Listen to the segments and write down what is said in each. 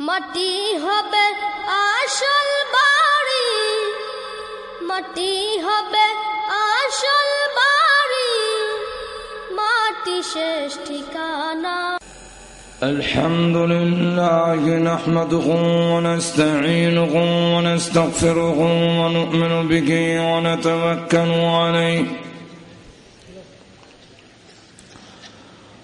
মাটি হবে আসল বাড়ি মাটি হবে আসল বাড়ি মাটি শেষ ঠিকানা الحمد لله نحمده ونستعينه ونستغفره ونؤمن به ونتوكل عليه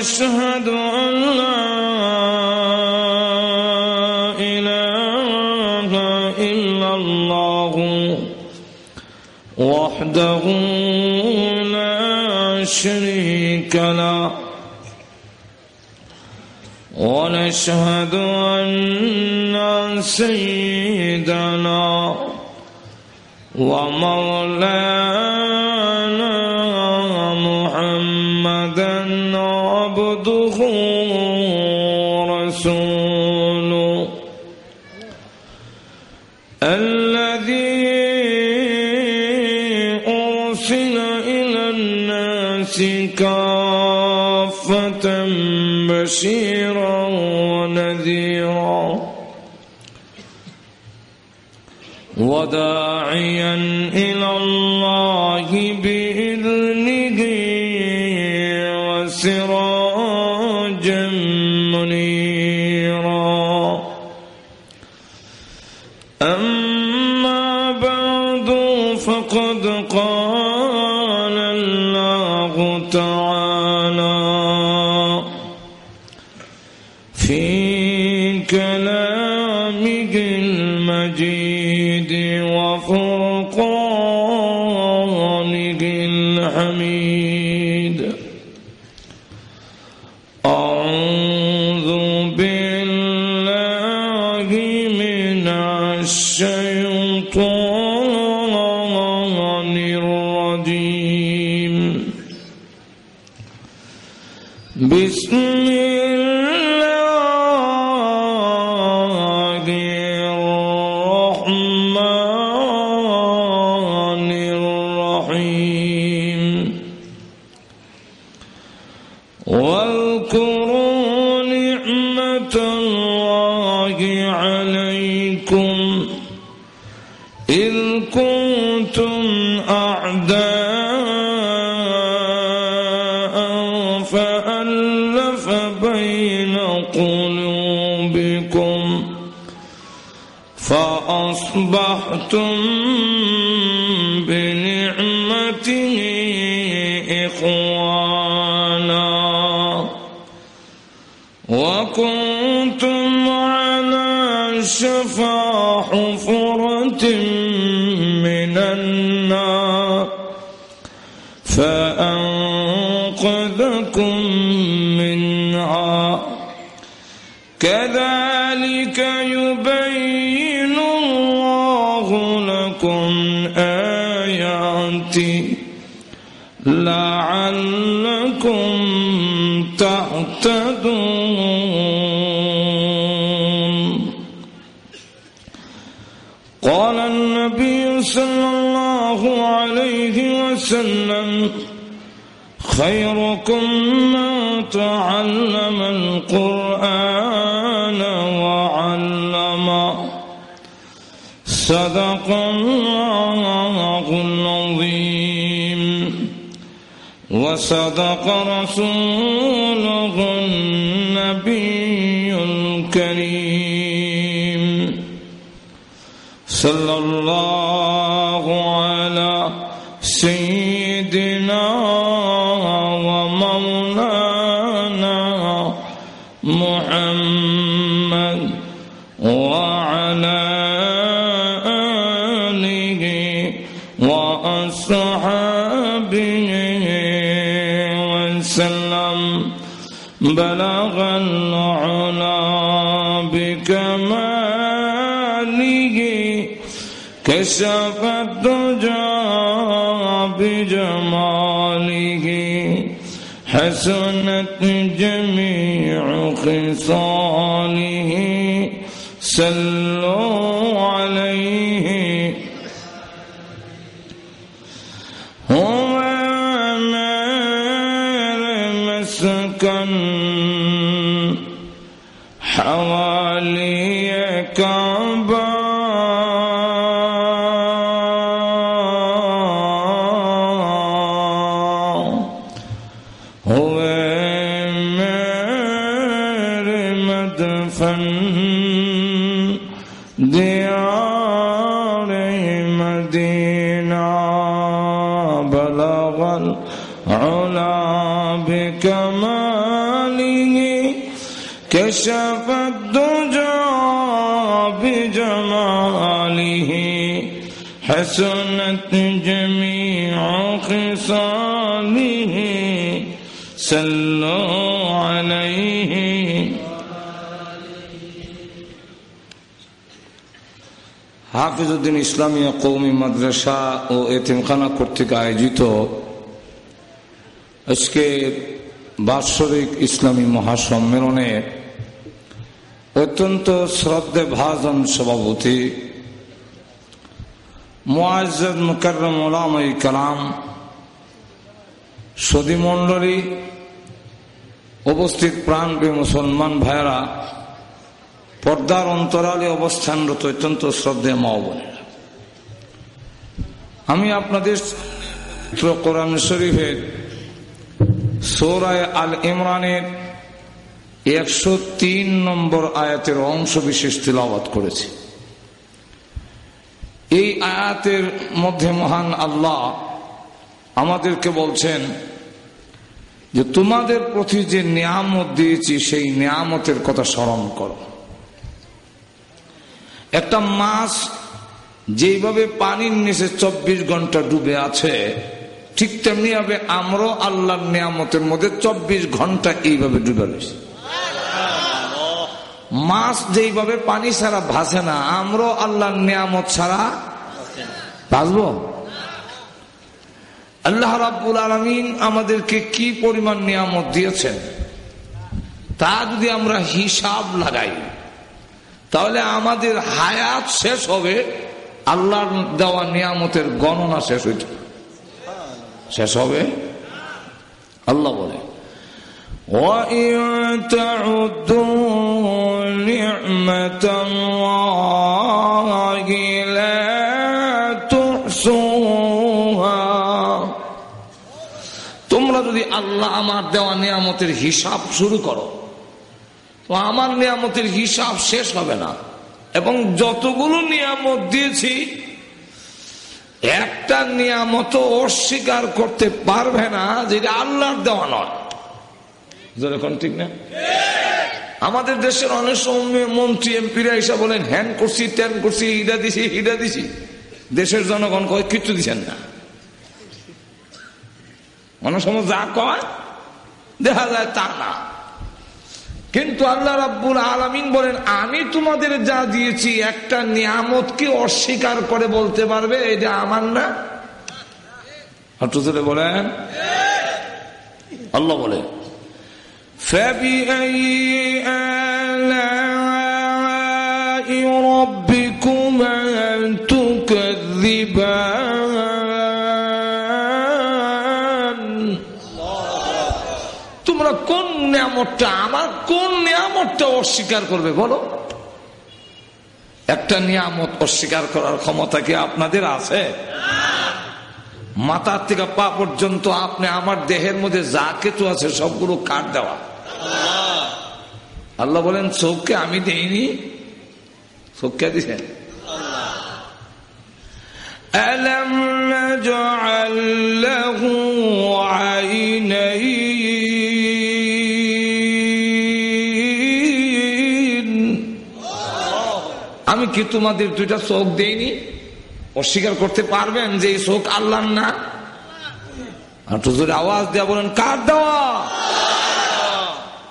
ونشهد أن لا إله إلا الله وحده لا شريك له ونشهد أن سيدنا ومولانا بشيرا ونذيرا. وداعيا إلى الله بإذنه وسراجا is. فأصبحتم بنعمته إخوانا وكنتم على شفا حفرة آياته لعلكم تهتدون قال النبي صلى الله عليه وسلم خيركم من تعلم القرآن. وصدق رسوله النبي الكريم. صلى الله كشف الدجى بجماله حسنت جميع خصاله. صلوا عليه بلغ العلا بكماله كشف الدجى بجماله. حسنت جميع خصاله صلوا হাফিজউদ্দিন ইসলামিয়া কৌমি মাদ্রাসা ও এতিমখানা কর্তৃক আয়োজিত আজকে বাৎসরিক ইসলামী মহাসম্মেলনে অত্যন্ত শ্রদ্ধে ভাজন সভাপতি মোয়াজ মুকরম কালাম, সদীমণ্ডলী উপস্থিত প্রাণপ্রিয় মুসলমান ভাইয়েরা পর্দার অন্তরালে অবস্থানরত অত্যন্ত শ্রদ্ধে মা বোনেরা। আমি আপনাদের কোরআন শরীফের সৌরায় আল ইমরানের একশো তিন নম্বর আয়াতের অংশ বিশেষ তিলাবাত করেছি। এই আয়াতের মধ্যে মহান আল্লাহ আমাদেরকে বলছেন যে তোমাদের প্রতি যে নিয়ামত দিয়েছি, সেই নিয়ামতের কথা স্মরণ করো। একটা মাছ যেভাবে পানির নিচে চব্বিশ ঘণ্টা ডুবে আছে, ঠিক তেমনি ভাবে আমরাও আল্লাহর নিয়ামতের মধ্যে চব্বিশ ঘণ্টা এইভাবে ডুবে রয়েছি। মাছ যেইভাবে পানি ছাড়া ভাসে না, আমরাও আল্লাহর নিয়ামত ছাড়া ভাসবো? আল্লাহ রাব্বুল আলমিন আমাদেরকে কি পরিমাণ নিয়ামত দিয়েছেন? তা যদি আমরা হিসাব লাগাই তাহলে আমাদের হায়াত শেষ হবে, আল্লাহর দেওয়া নিয়ামতের গণনা শেষ হইত শেষ হবে? আল্লাহ বলে তোমরা যদি আল্লাহ আমার দেওয়া নিয়ামতের হিসাব শুরু করো তো আমার নিয়ামতের হিসাব শেষ হবে না। এবং যতগুলো নিয়ামত দিয়েছি, একটা নিয়ামত অস্বীকার করতে পারবে না যেটা আল্লাহর দেওয়া নয়। ঠিক না? আমাদের দেশের অনেক সময় মন্ত্রী, এমপিরা এসে বলেন, হ্যান করছি, ত্যান করছি, হিডা দিছি হিডা দিছি। দেশের জনগণ কয়, কিচ্ছু দিচ্ছেন না। অনেক সময় যা কয়, দেখা যায় তা না। কিন্তু আল্লাহ রাব্বুল আলমিন বলেন, আমি তোমাদের যা দিয়েছি, একটা নিয়ামতকে অস্বীকার করে বলতে পারবে, এটা আমার না। হাটুসুরে বলেন। আল্লাহ বলে, ফেবি নিয়ামতটা আমার কোন নিয়ামতটা অস্বীকার করবে বলো একটা নিয়ামত অস্বীকার করার ক্ষমতা কি আপনাদের আছে মাথার থেকে পা পর্যন্ত আপনি আমার দেহের মধ্যে যা কিছু আছে সবগুলো কাট দেওয়া আল্লাহ বলেন চোখকে আমি দেইনি চোখকে দিছেন ألم نجعل له عينين কি তোমাদের দুইটা চোখ দেইনি অস্বীকার করতে পারবেন যে এই চোখ আল্লাহ না? আওয়াজ দেওয়া বলেন, কার দেওয়া?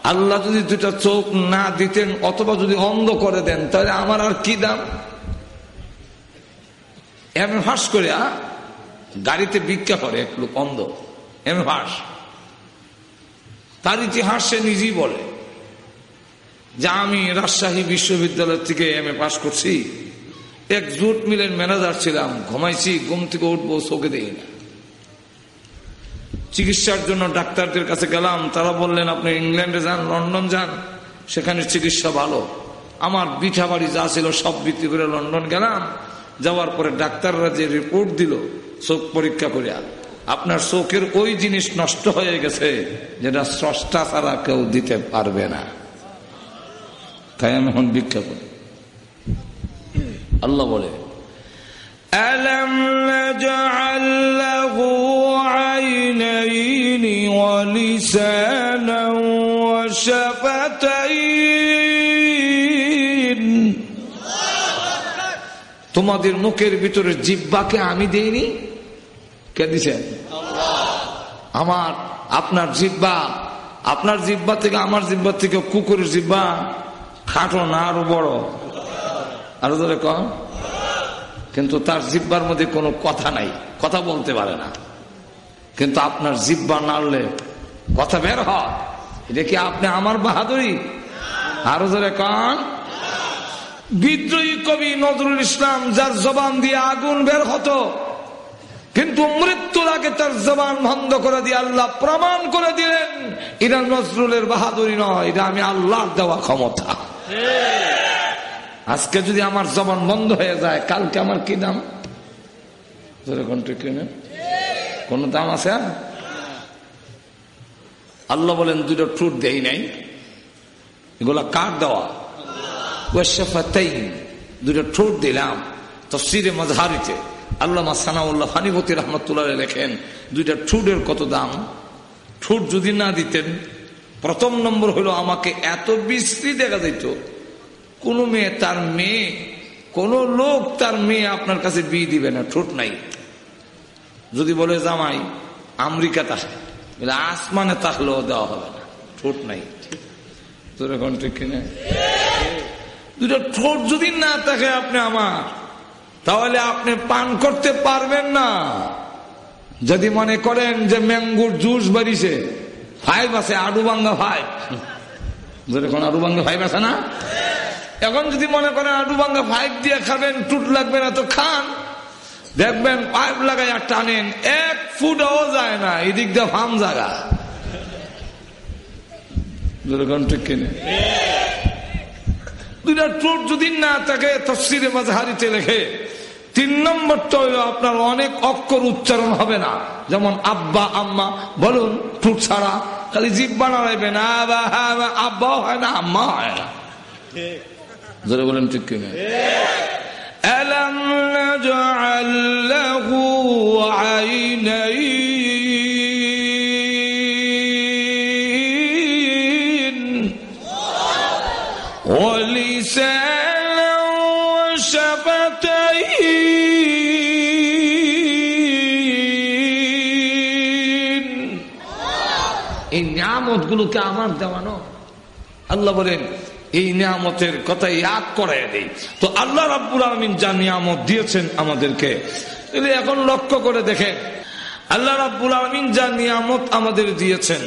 আল্লাহ যদি দুটা চোখ না দিতেন অথবা যদি অন্ধ করে দেন, তাহলে আমার আর কি দাম? এম হাস করে গাড়িতে ভিক্ষা করে এক লোক অন্ধ। এম হাস তার ইতিহাস সে নিজেই বলে। যে আমি রাজশাহী বিশ্ববিদ্যালয় থেকে এম এ পাশ করছি, এক জুট মিলের ম্যানেজার ছিলাম, ঘুমাইছি, ঘুম থেকে উঠবো, চোখে দেখি না। চিকিৎসার জন্য ডাক্তারদের কাছে গেলাম, তারা বললেন, আপনি ইংল্যান্ডে যান, লন্ডন যান, সেখানে চিকিৎসা ভালো। আমার বিঠা বাড়ি যা ছিল সব বিক্রি করে লন্ডন গেলাম, যাওয়ার পরে ডাক্তাররা যে রিপোর্ট দিল, চোখ পরীক্ষা করিয়া আপনার চোখের ওই জিনিস নষ্ট হয়ে গেছে, যেটা স্রষ্টা ছাড়া কেউ দিতে পারবে না। তাই আমি এখন ভিক্ষা করি আল্লাহ বলে ألم نجعل له عينين ولسانا وشفتين তোমাদের মুখের ভিতরে জিব্বাকে আমি দেইনি কে দিছেন আমার আপনার জিব্বা আপনার জিব্বা থেকে আমার জিব্বা থেকে কুকুরের জিব্বা খাটো না আরও বড়। আরও ধরে কম কিন্তু তার জিব্বার মধ্যে কোনো কথা নাই। কথা বলতে পারে না। কিন্তু আপনার জিব্বা নাড়লে কথা বের হয়। এটা কি আপনি আমার বাহাদুরি? আরও ধরে কন। বিদ্রোহী কবি নজরুল ইসলাম, যার জবান দিয়ে আগুন বের হতো, কিন্তু মৃত্যুর আগে তার জবান বন্ধ করে দিয়ে আল্লাহ প্রমাণ করে দিলেন, এটা নজরুলের বাহাদুরি নয়, এটা আমি আল্লাহর দেওয়া ক্ষমতা। আজকে যদি আমার জবান বন্ধ হয়ে যায়, কালকে আমার কি দাম? কোন দাম আছে আল্লাহ বলেন, দুটো ট্রুট দেই নাই। এগুলা কার দেওয়া? দুটো ঠোঁট দিলাম, তফসিরে মজহারিতে আল্লামা সানাউল্লাহ হানিবতী রহমতুল্লাহ লেখেন, দুইটা ঠুটের কত দাম? ঠুট যদি না দিতেন প্রথম নম্বর হলো, আমাকে এত বিশ্রী দেখা যেত কোন মেয়ে, তার মেয়ে, কোন লোক তার মেয়ে আপনার কাছে বিয়ে দিবে না, ঠোঁট নাই। যদি বলে, জামাই আমেরিকা তাহলে আসমানে তাহলেও দেওয়া হবে না, ঠোঁট নাই। তোর এখন দুটো ঠোঁট যদি না থাকে আপনি আমার, তাহলে আপনি পান করতে পারবেন না। যদি মনে করেন যে ম্যাঙ্গুর জুস বাড়িছে ফাইভ আছে আডু বাঙ্গা ফাইভ। এখন আডু বাঙ্গা ফাইভ আছে না? এখন যদি মনে করেন আডু বাঙ্গা ফাইভ দিয়ে খাবেন, টুট লাগবে না তো খান। দেখবেন পাইপ লাগাই আর টানেন, এক ফুটও যায় না, এদিক দিয়ে ফার্ম জায়গা ঠিক কিনে? দুইটা টুট যদি না থাকে তফসিরে মাঝহারিতে লেখে তিন নম্বরটা হইল আপনার অনেক অক্ষর উচ্চারণ হবে না যেমন আব্বা আম্মা বলুন টুট ছাড়া খালি জিব্বা নাড়াইবেন আব্বাও হয় না আম্মা হয় না জোরে বলেন ঠিক কিনা ألم نجعل له عينين নিয়ামত গুলোকে আমার দেওয়ানো। আল্লাহ বলেন, এই নিয়ামতের কথা ইয়াদ করাই দেই। তো আল্লাহ রাব্বুল আলমিন যা নিয়ামত দিয়েছেন আমাদেরকে এখন লক্ষ্য করে দেখেন, আল্লাহ রাব্বুল আলমিন যা নিয়ামত আমাদের দিয়েছেন,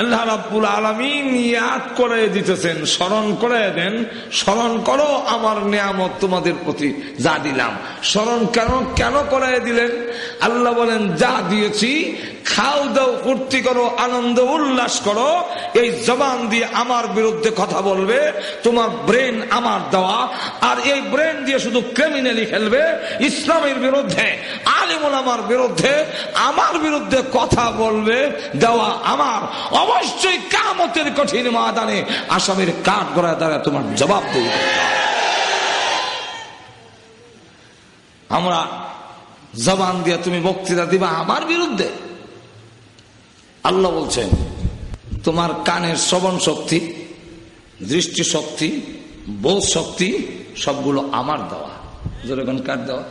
আল্লাহ রাব্বুল আলমিন ইয়াদ করে দিতেছেন, স্মরণ করে দেন, স্মরণ করো আমার নিয়ামত তোমাদের প্রতি যা দিলাম। স্মরণ কেন কেন করাই দিলেন? আল্লাহ বলেন, যা দিয়েছি খাও দাও, ফুর্তি করো, আনন্দ, উল্লাস করো। এই জবান দিয়ে আমার বিরুদ্ধে কথা বলবে, তোমার ব্রেন আমার দেওয়া, আর এই ব্রেন দিয়ে শুধু ক্রিমিনালি খেলবে। ইসলামের বিরুদ্ধে, আলিমুল আমার বিরুদ্ধে আমার বিরুদ্ধে কথা বলবে, দেওয়া আমার। অবশ্যই কামতের কঠিন মাদানে আসামের কাঠ গড়ায় দ্বারা তোমার জবাব দেবে। আমরা জবান দিয়ে তুমি বক্তৃতা দিবা আমার বিরুদ্ধে। আল্লাহ বলছেন, তোমার কানের শ্রবণ শক্তি, দৃষ্টি শক্তি, বোধ শক্তি সবগুলো আমার দেওয়া। যেরকম কার দেওয়া?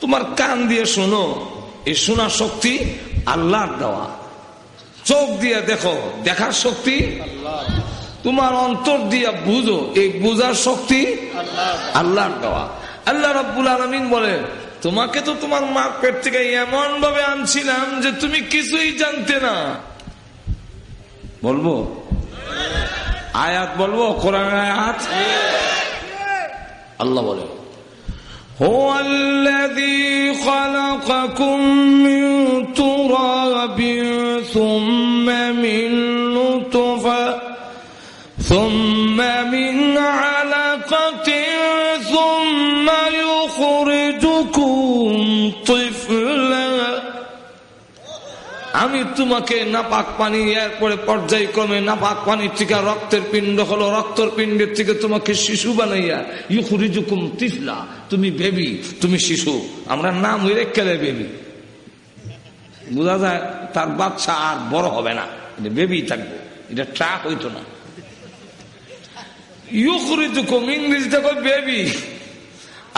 তোমার কান দিয়ে শোনো, এই শোনা শক্তি আল্লাহর দেওয়া। চোখ দিয়ে দেখো দেখার শক্তি তোমার অন্তর দিয়ে বুঝো এই বুঝার শক্তি আল্লাহর দেওয়া আল্লাহ রব্বুল আলমিন বলে তোমাকে তো তোমার মার পেট থেকে এমন ভাবে আনছিলাম যে তুমি কিছুই জানতে না বলবো আয়াত বলবো কোরআন আয়াত আল্লাহ বলে هو الذي خلقكم من تراب ثم من نطفة ثم من علقة ثم يخرجكم طفلا আমি তোমাকে নাপাক পানি এরপরে পর্যায়ক্রমে নাপাক পানির থেকে রক্তের পিণ্ড হলো রক্তের পিণ্ডের থেকে তোমাকে শিশু বানাইয়া ইউকুরিজুকুম তিফলা তুমি বেবি তুমি শিশু আমরা নাম হইলে কেলে বেবি বোঝা যায় তার বাচ্চা আর বড় হবে না বেবি থাকবে এটা ট্রাক হইতো না ইউকুরিজুকুম ইংরেজিতে বেবি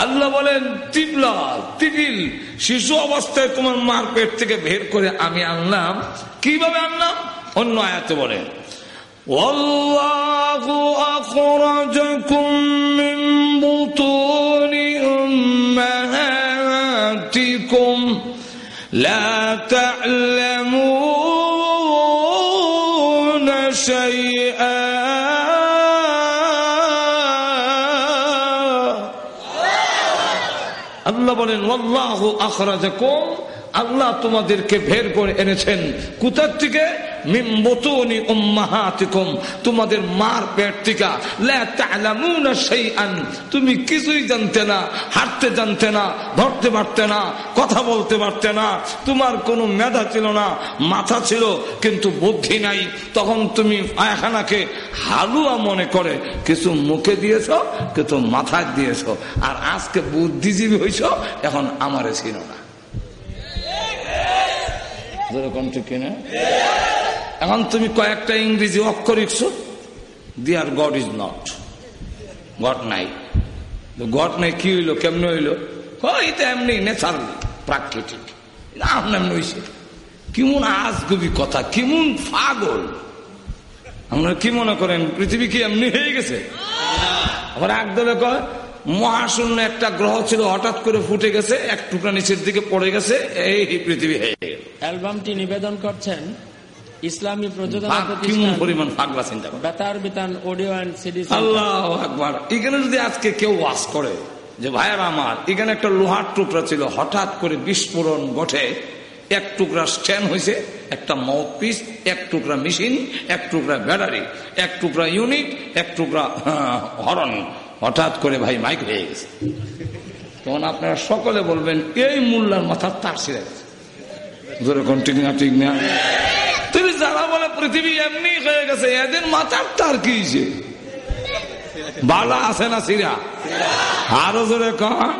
আল্লাহ বলেন তিবলা তিবিল শিশু অবস্থায় তোমার মার পেট থেকে বের করে আমি আনলাম কিভাবে আনলাম অন্য আয়াতে বলেন والله أخرجكم من بطون أمهاتكم لا تعلمون شيئا. الله بولين والله أخرجكم আল্লাহ তোমাদেরকে ভের করে এনেছেন। কোথার থেকে? তোমাদের মার পেট থেকে। তুমি কিছুই জানতে না, হাঁটতে জানতে না, ধরতে পারতে না, কথা বলতে পারতে না। তোমার কোনো মেধা ছিল না, মাথা ছিল, কিন্তু বুদ্ধি নাই। তখন তুমি পায়খানাকে হালুয়া মনে করে, কিছু মুখে দিয়েছ, কিছু মাথায় দিয়েছ। আর আজকে বুদ্ধিজীবী হইছ, এখন আমারে ছিল না। যেরকম ঠিক কিনা? এখন তুমি কয়েকটা ইংরেজি অক্ষর লিখছো, there God is not. God নাই। গড নাই, কি হইল, কেমনে হইল? এটা এমনি নেচারাল প্রাকৃতিক। এমন হইছে। কেমন কথা, কেমন পাগল। আমরা কি মনে করেন, পৃথিবী কি এমনি হয়ে গেছে? আবার একদলে কয় মহাশূন্য একটা গ্রহ ছিল হঠাৎ করে ফুটে গেছে এক টুকরা নিচের দিকে পড়ে গেছে এই পৃথিবী হয়ে গেল। অ্যালবামটি নিবেদন করছেন ইসলামী প্রযোজনা পরিমাণ পাগলা চিন্তা বেতার বিতান অডিও অ্যান্ড সিডি আল্লাহ একবার এখানে যদি আজকে কেউ ওয়াজ করে যে ভাইয়ের আমার এখানে একটা লোহার টুকরা ছিল হঠাৎ করে বিস্ফোরণ ঘটে এক টুকরা স্ট্যান্ড হয়েছে একটা মাউথ পিস এক টুকরা মেশিন এক টুকরা ব্যাটারি এক টুকরা ইউনিট এক টুকরা হরন। হঠাৎ করে ভাই মাইক হয়ে গেছে। তখন আপনারা সকলে বলবেন, এই মোল্লার মাথার তার ছিঁড়ে যেরকম ঠিক না ঠিক না? তুমি যারা বলে পৃথিবী এমনি হয়ে গেছে, এদের মাথার তার কি? বালা আছে না সিরা আরও জোরে কন।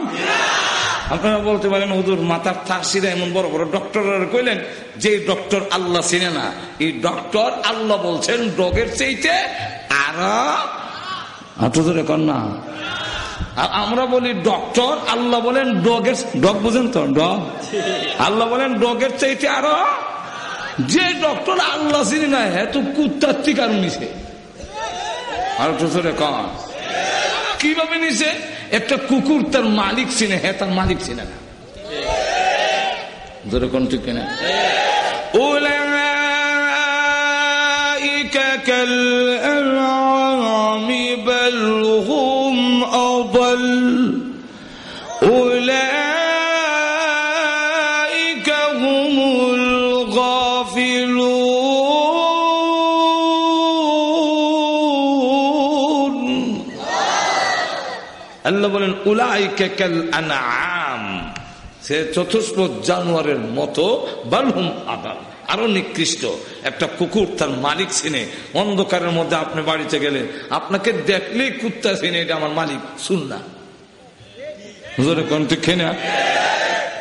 আপনারা বলতে পারেন, হুজুর, মাথার তার সিরা এমন বড় বড় ডক্টর কইলেন, যে ডক্টর আল্লাহ চিনে না, এই ডক্টর আল্লাহ বলছেন ডগের চাইতে আরও হাত ধরে কন্যা আর আমরা বলি ডক্টর আল্লাহ বলেন ডগের ডগ বুঝেন তো? ডগ আল্লাহ বলেন ডগের চাইতে আরও যে ডক্টর আল্লাহ চিনি না এত কুত্তার টিকা নিছে। আর ধরে কন কীভাবে নিছে? একটা কুকুর তার মালিক চিনে হ্যাঁ তার মালিক চিনে না। ধরে কোন ঠিক কিনা? ওলা আল্লাহ বলেন উলাইকা কাল আনআম। সে চতুষ্প জানোয়ারের মতো বালহুম আদাল আরও নিকৃষ্ট। একটা কুকুর তার মালিক চিনে। অন্ধকারের মধ্যে আপনি বাড়িতে গেলে আপনাকে দেখলেই কুত্তা চিনে, এটা আমার মালিক শুন না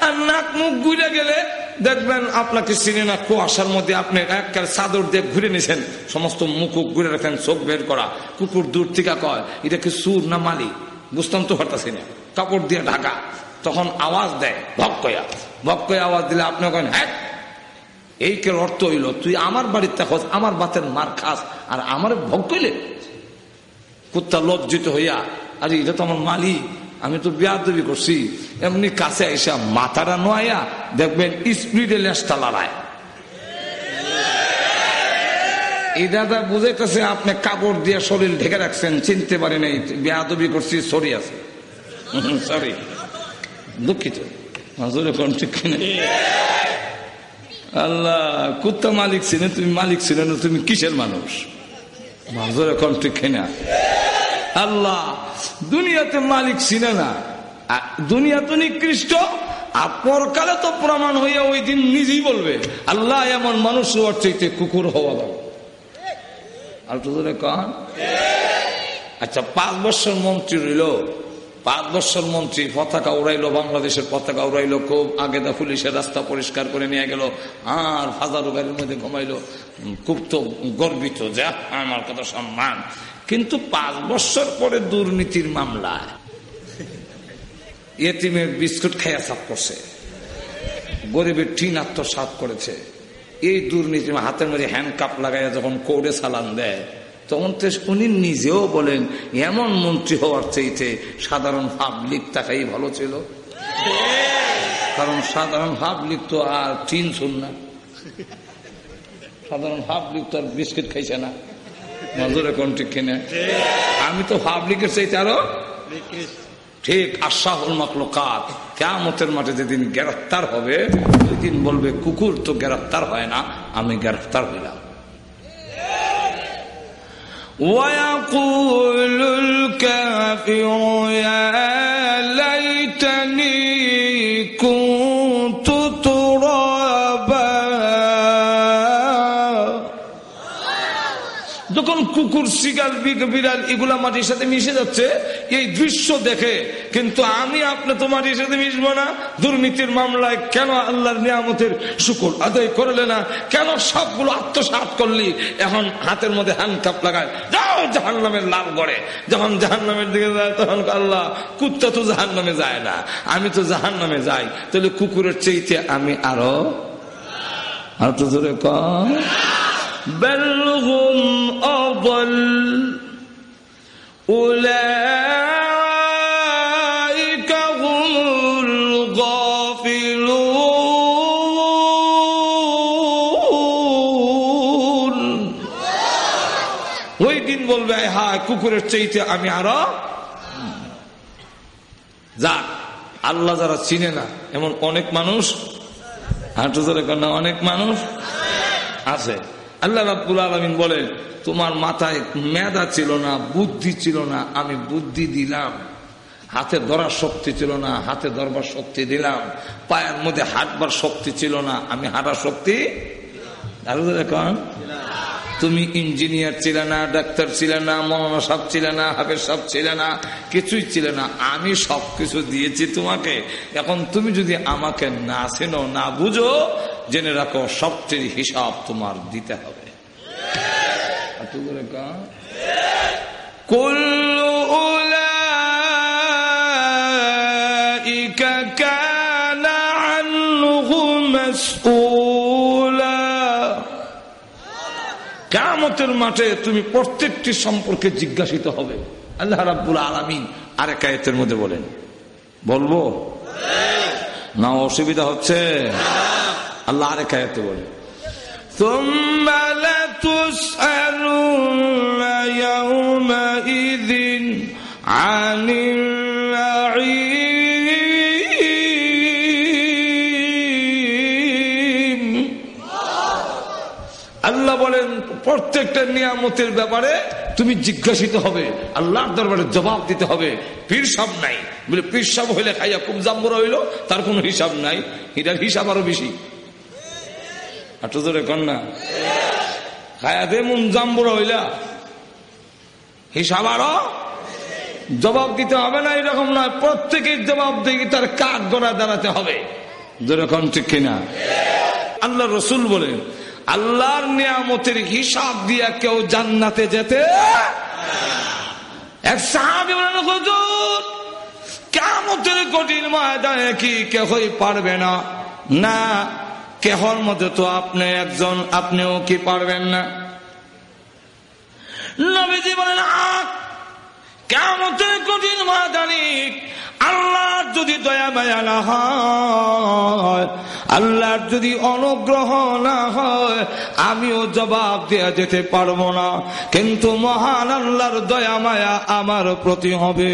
আর নাক মুখ ঘুরে গেলে দেখবেন আপনাকে না, কুয়াশার মধ্যে আপনি ঘুরে সমস্ত মুখ ঘুরে রাখেন, চোখ বের করা। কুকুর দূর থেকে কয়, এটা কি সুর না মালিক? বুঝতাম তো হঠাৎ না কাপড় দিয়ে ঢাকা। তখন আওয়াজ দেয় ভক্কয়া ভক্কয়া আওয়াজ দিলে আপনি কেন হ্যাঁ এই কে অর্থ হইল, তুই আমার বাড়িতে থাকস, আমার বাতের মার খাস, আর আমার ভোগ কইলে? কুত্তা লজ্জিত হইয়া, আরে, এটা তো আমার মালিক, আমি তো বিয়াদবি করছি। এমনি কাছে এসে মাথাটা নোয়া দেখবেন স্পিডে লেসটা লড়ায়। এই দাদা বুঝাইতেছে আপনি কাপড় দিয়ে শরীর ঢেকে রাখছেন, চিনতে পারি নাই, বিয়াদবি করছি, সরি আছে। সরি। দুঃখিত। আল্লাহ, কুত্তা মালিক ছিলেন তুমি মালিক ছিলেন তুমি কিসের মানুষ? মাজুর এখন ঠিক কিনা? আল্লাহ, দুনিয়াতে মালিক ছিল না। দুনিয়া তো নিকৃষ্ট, আর পরকালে তো প্রমাণ হইয়া ওই দিন নিজেই বলবে, আল্লাহ এমন মানুষ হওয়ার চাইতে কুকুর হওয়া দাও আর তো ধরে কন? আচ্ছা পাঁচ বছর মন্ত্রী রইল, পাঁচ বছর মন্ত্রী পতাকা উড়াইলো, বাংলাদেশের পতাকা উড়াইলো, খুব আগে দা পুলিশের রাস্তা পরিষ্কার করে নিয়ে গেল, আর হাজারো গাড়ির মধ্যে ঘুমাইলো। খুব তো গর্বিত, যা, আমার কথা সম্মান। কিন্তু পাঁচ বছর পরে দুর্নীতির মামলায় এতিমের বিস্কুট খাইয়া সাপ করছে, গরিবের টিন আত্মসাত করেছে। এই দুর্নীতি হাতের মধ্যে হ্যান্ড কাপ লাগাইয়া যখন কৌড়ে সালান দেয়, তখন তো উনি নিজেও বলেন, এমন মন্ত্রী হওয়ার চাইতে সাধারণ পাবলিক তাকাই ভালো ছিল। কারণ সাধারণ পাবলিক তো আর টিন শুন না। সাধারণ পাবলিক তো আর বিস্কিট খাইছে না। নজরে কোন ঠিক কিনে। আমি তো পাবলিকের চাইতে আরও ঠিক আশাহুল মাকলুকাত কেমতের মাঠে যেদিন গ্রেফতার হবে ওই দিন বলবে কুকুর তো গ্রেফতার হয় না আমি গ্রেফতার হইলাম ويقول الكافر يا কুকুর শিকার বিড়াল, এগুলা মাটির সাথে মিশে যাচ্ছে। এই দৃশ্য দেখে কিন্তু আমি আপনি তো মাটির সাথে মিশবো না। দুর্নীতির মামলায় কেন আল্লাহর নিয়ামতের শুকুর আদায় করলে না? কেন সবগুলো আত্মসাত করলি? এখন হাতের মধ্যে হ্যান্ড কাপ লাগায়, যাও জাহান নামের লাভ করে যখন জাহান নামের দিকে যায়, তখন আল্লাহ, কুত্তা তো জাহান নামে যায় না। আমি তো জাহান নামে যাই। তাহলে কুকুরের চাইতে আমি আরও আর তো ধরে কম بل هم أضل أولئك هم الغافلون ওই দিন বলবে হ্যাঁ কুকুরের চাইতে আমি আরো যা আল্লাহ যারা চিনে না এমন অনেক মানুষ হাঁটু ধরে না অনেক মানুষ আছে আল্লাহ রাবুল আলমিন বলেন, তোমার মাথায় মেধা ছিল না, বুদ্ধি ছিল না, আমি বুদ্ধি দিলাম। হাতে ধরার শক্তি ছিল না, হাতে ধরবার শক্তি দিলাম। পায়ের মধ্যে হাঁটবার শক্তি ছিল না, আমি হাঁটার শক্তি দেখুন তুমি ইঞ্জিনিয়ার ছিল না, ডাক্তার ছিল না মৌলানা সব ছিল না হাফের সব ছিল না, কিছুই ছিল না। আমি সব কিছু দিয়েছি তোমাকে। এখন তুমি যদি আমাকে না চেনো, না বুঝো, জেনে রাখো, সবচেয়ে হিসাব তোমার দিতে হবে। একটু কামতের মাঠে তুমি প্রত্যেকটি সম্পর্কে জিজ্ঞাসিত হবে আল্লাহ রাব্বুল আলামিন আরেক আয়াতের মধ্যে বলেন বলবো না অসুবিধা হচ্ছে আল্লাহ আরেক আয়াতে বলেন ثم لتسألن يومئذ عن প্রত্যেকটা নিয়ামতের ব্যাপারে তুমি জিজ্ঞাসিত হবে, আল্লাহর দরবারে জবাব দিতে হবে। পীর সাব নাই। বলে, পীর সাব হইলে খাইয়া খুব জাম্বুরা হইল, তার কোনো হিসাব নাই। এটার হিসাব আরও বেশি। আটো ধরে কন্যা খায়া দে মন জাম্বুরা হইলা। হিসাব আরও জবাব দিতে হবে না, এরকম না প্রত্যেকের জবাব দিয়ে তার কাঠ গড়া দাঁড়াতে হবে? যেরকম ঠিক কিনা? আল্লাহ রসুল বলেন আল্লাহর নিয়ামতের হিসাব দিয়া কেউ জান্নাতে যেতে এক সাহাবি হুজুর কেমতের কঠিন ময়দানে কি কেহই পারবে না? না, কেহর মধ্যে তো আপনি একজন, আপনিও কি পারবেন না? নবীজি বলেন আখ কেমতের কঠিন ময়দানি আল্লাহর যদি দয়া মায়া না হয় আল্লাহর যদি অনুগ্রহ না হয় আমিও জবাব দেয়া যেতে পারবো না কিন্তু মহান আল্লাহর দয়া মায়া আমার প্রতি হবে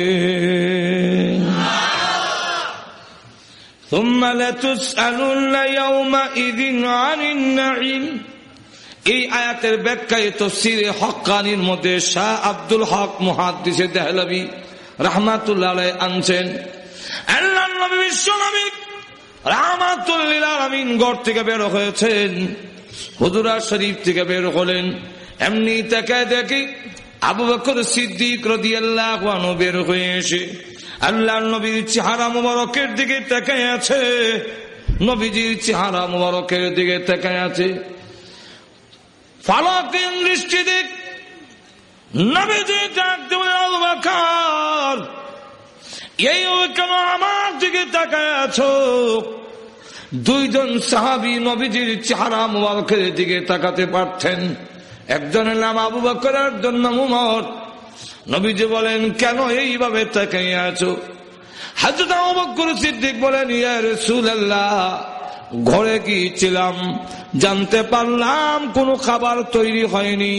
ثم لتسألن يومئذ عن النعيم এই আয়াতের ব্যাখ্যায় তফসিরে হকানির মধ্যে শাহ আব্দুল হক মুহাদ্দিসে দেহলবি রহমাতুল্লাহ আনছেন নবী থেকে বের হয়েছেন শরীফ থেকে বের এমনি তাকে আবু সিদ্দিক বের হয়ে এসে আল্লাহ চেহারা মুবারকের দিকে তাকায় আছে দিকে আছে। ফালাকিন দৃষ্টি দিক নবীজি ডাক দেবেন আবু বকর। এই কেন আমার দিকে তাকায় আছো। দুইজন সাহাবি নবীজির চেহারা মুবারকের দিকে তাকাতে পারছেন একজনের নাম আবু বকর একজন নাম উমর। নবীজি বলেন, কেন এইভাবে তাকাই আছো? হাজরত আবু বকর সিদ্দিক বলেন, ইয়া রাসূলুল্লাহ। ঘরে গিয়েছিলাম, জানতে পারলাম কোনো খাবার তৈরি হয়নি।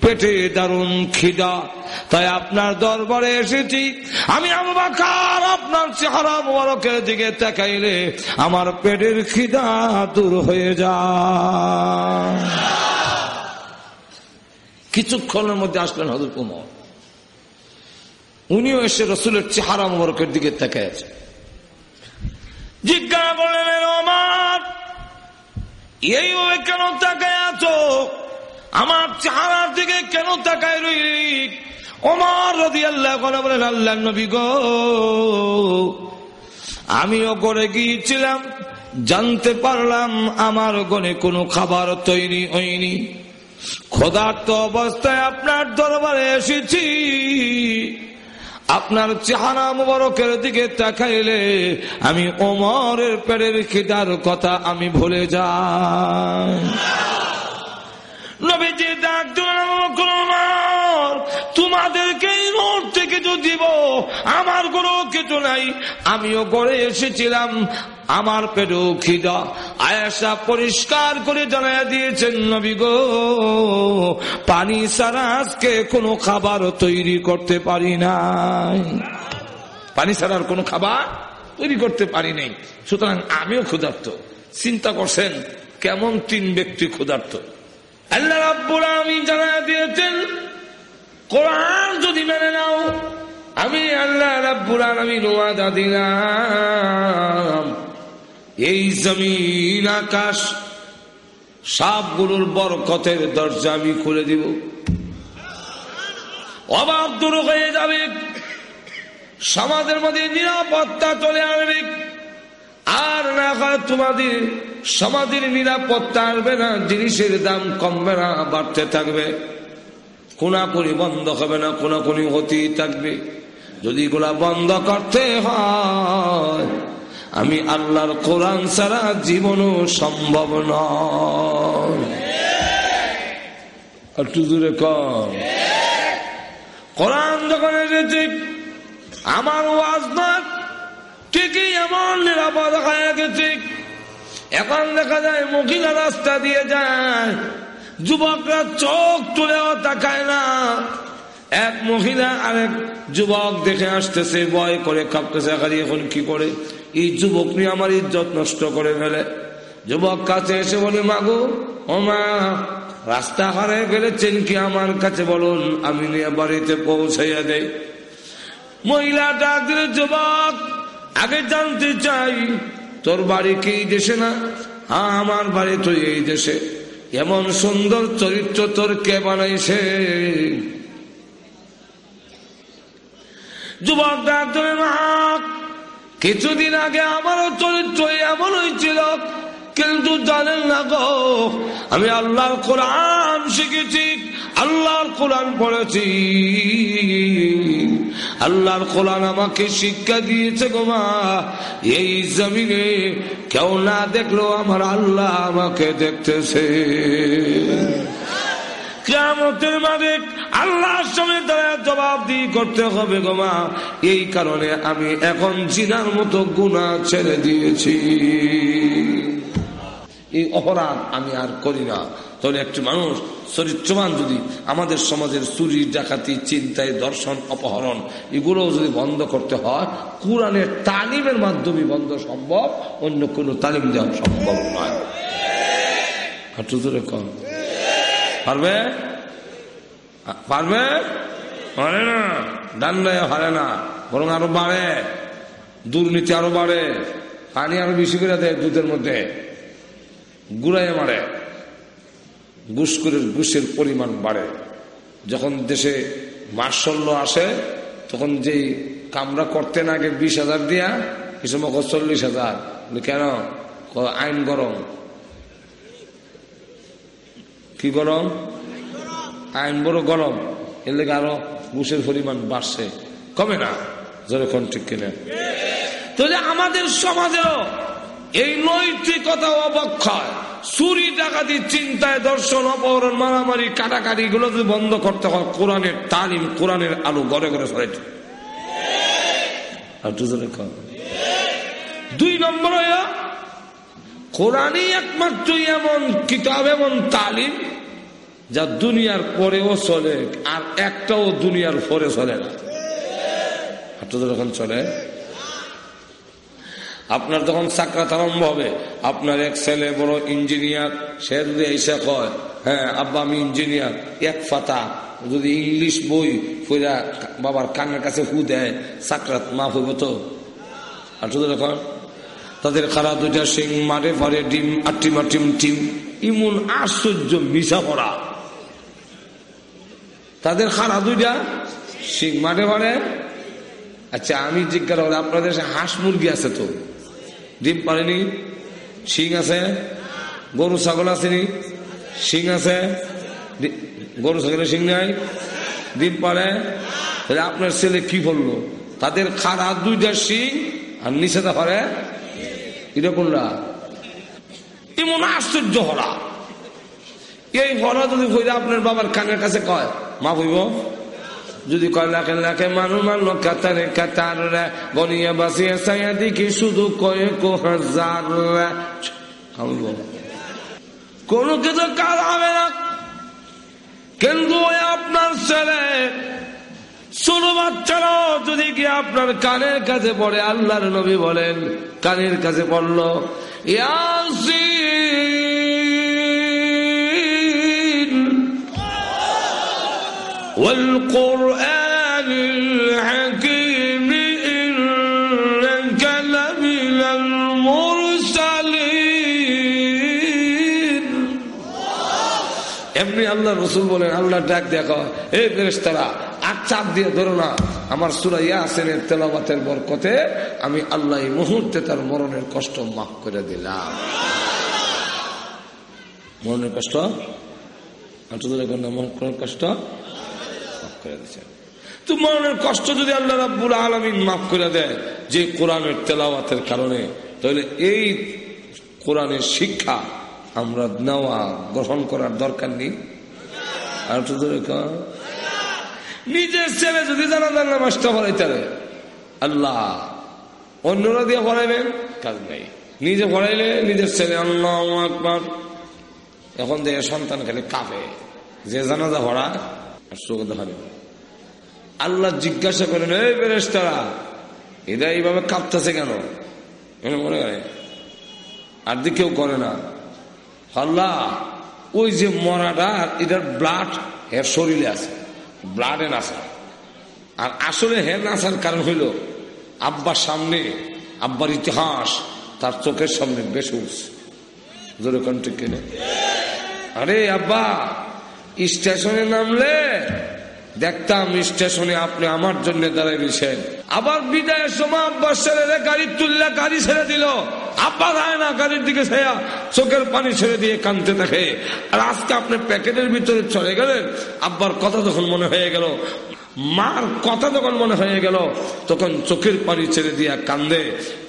পেটে দারুণ খিদা। তাই আপনার দরবারে এসেছি। আমি আবাকার আপনার চেহারা মোবারকের দিকে তাকাইলে আমার পেটের খিদা দূর হয়ে যায়। কিছুক্ষণের মধ্যে আসলেন হজর কুমার উনিও এসে রসুলের চেহারা মোবারকের দিকে তাকাই আছে জিজ্ঞাসা করলেন আমার এইভাবে কেন তাকায় আছো? আমার চেহারার দিকে কেন তাকায় রইলি ওমার রদি আল্লাহ করে বলেন আল্লাহ নবী গো, আমিও করে গিয়েছিলাম, জানতে পারলাম আমার গনে কোনো খাবার তৈরি হয়নি। ক্ষুধার্ত অবস্থায় আপনার দরবারে এসেছি। আপনার চেহারা মুবারকের দিকে তাকাইলে আমি ওমরের পেটের খিদার কথা আমি ভুলে যাই। নবীজি ডাক তোমাদেরকে এই মুহূর্তে কিছু দিব। আমার কোনো কিছু নাই। আমিও গড়ে এসেছিলাম। আমার পেটেও খিদা। আয়াসা পরিষ্কার করে জানা দিয়েছেন, নবী গো, পানি ছাড়া আজকে কোনো খাবার তৈরি করতে পারি নাই। পানি ছাড়ার কোনো খাবার তৈরি করতে পারি নাই। সুতরাং আমিও ক্ষুধার্ত। চিন্তা করছেন, কেমন তিন ব্যক্তি ক্ষুধার্ত? আল্লাহ রাব্বুল আমি জানা দিয়েছেন, কোরআন যদি মেনে নাও, আমি আল্লাহ রাব্বুল আমি ওয়াদা দিলাম। এই জমিন আকাশ সাপগুলোর বরকতের দরজা আমি খুলে দিব। অভাব দূর হয়ে যাবে। সমাজের মধ্যে নিরাপত্তা চলে আসবে। আর না হয় তোমাদের সমাধির নিরাপত্তা আসবে না, জিনিসের দাম কমবে না, বাড়তে থাকবে। কোনাকুনি বন্ধ হবে না কোনাকুনি হতেই থাকবে। যদি এগুলা বন্ধ করতে হয় আমি আল্লাহর কোরআন ছাড়া জীবনও সম্ভব নয়। দূরে কোরআন যখন এসেছে, আমার ওয়াজ না, ঠিকই এমন নিরাপদ হয়ে গেছে। এখন দেখা যায় মহিলা রাস্তা দিয়ে যায়, যুবকরা চোখ তুলেও তাকায় না। এক মহিলা আরেক যুবক দেখে আসতেছে, ভয় করে কাঁপতেছে, এখন কি করে? এই যুবক নিয়ে আমার ইজ্জত নষ্ট করে ফেলে। যুবক কাছে এসে বলে, মাগো, ও মা, রাস্তা হারে গেলেছেন কি আমার কাছে বলুন, আমি নিয়ে বাড়িতে পৌঁছাইয়া দেয় মহিলা ডাক যুবক, আগে জানতে চাই, তোর বাড়ি কি দেশে না? হ্যাঁ আমার বাড়ি তো এই দেশে। এমন সুন্দর চরিত্র তোর কে বানাইছে? যুবক ডাক ধরে কিছুদিন আগে আমারও চরিত্র এমন হয়েছিল কিন্তু জানেন না গো আমি আল্লাহর কোরআন শিখেছি আল্লাহর কোরআন পড়েছি। আল্লাহর কোরআন আমাকে শিক্ষা দিয়েছে গো মা এই জমিনে কেউ না দেখল আমার আল্লাহ আমাকে দেখতেছে। কেমতের মালিক আল্লাহর সঙ্গে তারা জবাব দিয়ে করতে হবে গো মা। এই কারণে আমি এখন জিনার মতো গুণা ছেড়ে দিয়েছি। এই অপরাধ আমি আর করি না। তাহলে একটি মানুষ চরিত্রবান যদি আমাদের সমাজের চুরি, ডাকাতি, চিন্তায় দর্শন, অপহরণ এগুলো যদি বন্ধ করতে হয়, কোরআনের তালিমের মাধ্যমে বন্ধ সম্ভব, অন্য কোনো তালিম দেওয়া সম্ভব নয়। পারবে পারবে? পারে না। ডান্ডায় হারে না। বরং আরও বাড়ে। দুর্নীতি আরও বাড়ে। পানি আরও বেশি করে দেয় দুধের মধ্যে। গুড়াইয়ে মারে। ঘুষখুরের ঘুষের পরিমাণ বাড়ে। যখন দেশে মার্শল্য আসে, তখন যেই কামরা করতেন আগে বিশ হাজার দিয়া কিছু মক চল্লিশ হাজার। কেন? আইন গরম। কি গরম? আইন বড় গরম। এর লেগে আরও ঘুষের পরিমাণ বাড়ছে। কমে না যখন ঠিক কিনে? তাহলে আমাদের সমাজেও এই নৈতিকতা অবক্ষয়, চুরি, ডাকাতি, চিন্তায় দর্শন, অপহরণ, মারামারি, কাটাকাটি গুলো যদি বন্ধ করতে হয়, কোরআনের তালিম, কোরআনের আলো গড়ে গড়ে সরাইতে দুই নম্বর, কোরআনই একমাত্র এমন কিতাব, এমন তালিম যা দুনিয়ার পরেও চলে, আর একটাও দুনিয়ার পরে চলে না। যখন চলে, আপনার তখন চাকরাত আরম্ভ হবে। আপনার এক ছেলে বড় ইঞ্জিনিয়ার, সে যদি এসে কয় হ্যাঁ আব্বা, আমি ইঞ্জিনিয়ার। এক ফাতা যদি ইংলিশ বই ফইরা বাবার কানের কাছে হু দেয়, চাকরাত মাফ হইব তো? শুধু এখন তাদের খারা দুইটা সিং মারে ফারে ডিম আটিম আটিম টিম, ইমন আশ্চর্য মিশা পড়া। তাদের খারা দুইটা। সিং মারে ফারে আচ্ছা আমি জিজ্ঞাসা করি আপনাদের হাঁস মুরগি আছে তো? ডিম পারেনি শিং আছে? গরু, ছাগল আসেনি শিং আছে? গরু, ছাগলের শিং নাই? ডিম পারে তাহলে আপনার ছেলে কি করল তাদের খারা দুইটা শিং আর নিষেধা পারে এটা এমন আশ্চর্য হরা। এই হরা যদি হইলে আপনার বাবার কানের কাছে কয় মা হইব? যদি কয় লাখে কাতারে বাসিয়া সাইয়া দেখি শুধু কয়েক হাজার। কোন কিছু কাজ হবে না। কিন্তু আপনার ছেলে, ছোট বাচ্চারাও যদি কি আপনার কানের কাছে পড়ে, আল্লাহর নবী বলেন, কানের কাছে পড়ল, ইয়াসিন والقرآن الحكيم إنك لمن المرسلين এমনি আল্লাহ রসুল বলেন আল্লাহ ডাক দেখো এই ফেরেস্তারা আর চাপ দিয়ে ধরো না আমার সুরাইয়া আসেনের তেলাবাতের বরকতে আমি আল্লাহ এই মুহূর্তে তার মরণের কষ্ট মাফ করে দিলাম মরণের কষ্ট মরণের কষ্ট করে দিচ্ছেন তো মরণের কষ্ট যদি আল্লাহ রাব্বুল আলমিন মাফ করে দেয়, যে কোরআনের তেলাওয়াতের কারণে, তাহলে এই কোরআনের শিক্ষা আমরা নেওয়া, গ্রহণ করার দরকার নেই। আর একটু ধরে নিজের ছেলে যদি জান নামাজটা পড়াইতে আল্লাহ অন্যরা দিয়ে পড়াইবেন, কাজ নেই। নিজে পড়াইলে নিজের ছেলে, আল্লাহ আকবার। এখন দেখে সন্তান খালি কাঁপে যে জানাজা পড়া, আর চোখে দেখা আল্লাহ জিজ্ঞাসা করেন, এই বেরেস্তারা এরা এইভাবে কাঁপতেছে কেন? মনে করে, আর দি কেউ করে না। আল্লাহ, ওই যে মরাটা, এটার ব্লাড এর শরীরে আছে ব্লাডে নাসা আর আসলে হে নাসার কারণ হইল, আব্বার সামনে, আব্বার ইতিহাস, তার চোখের সামনে বেশি উঠছে কন্ট্রিক কিনে আরে আব্বা, স্টেশনে নামলে দেখতাম স্টেশনে আপনি আমার জন্য দাঁড়াই দিয়েছেন আবার বিদায়ের সময় আব্বাস ছেড়ে গাড়ি তুললে গাড়ি ছেড়ে দিল। আব্বা যায় না গাড়ির দিকে ছেয়া চোখের পানি ছেড়ে দিয়ে কানতে থাকে। আর আজকে আপনি প্যাকেটের ভিতরে চলে গেলেন। আব্বার কথা যখন মনে হয়ে গেল, মার কথা যখন মনে হয়ে গেল, তখন চোখের পানি ছেড়ে দিয়া কান্দে।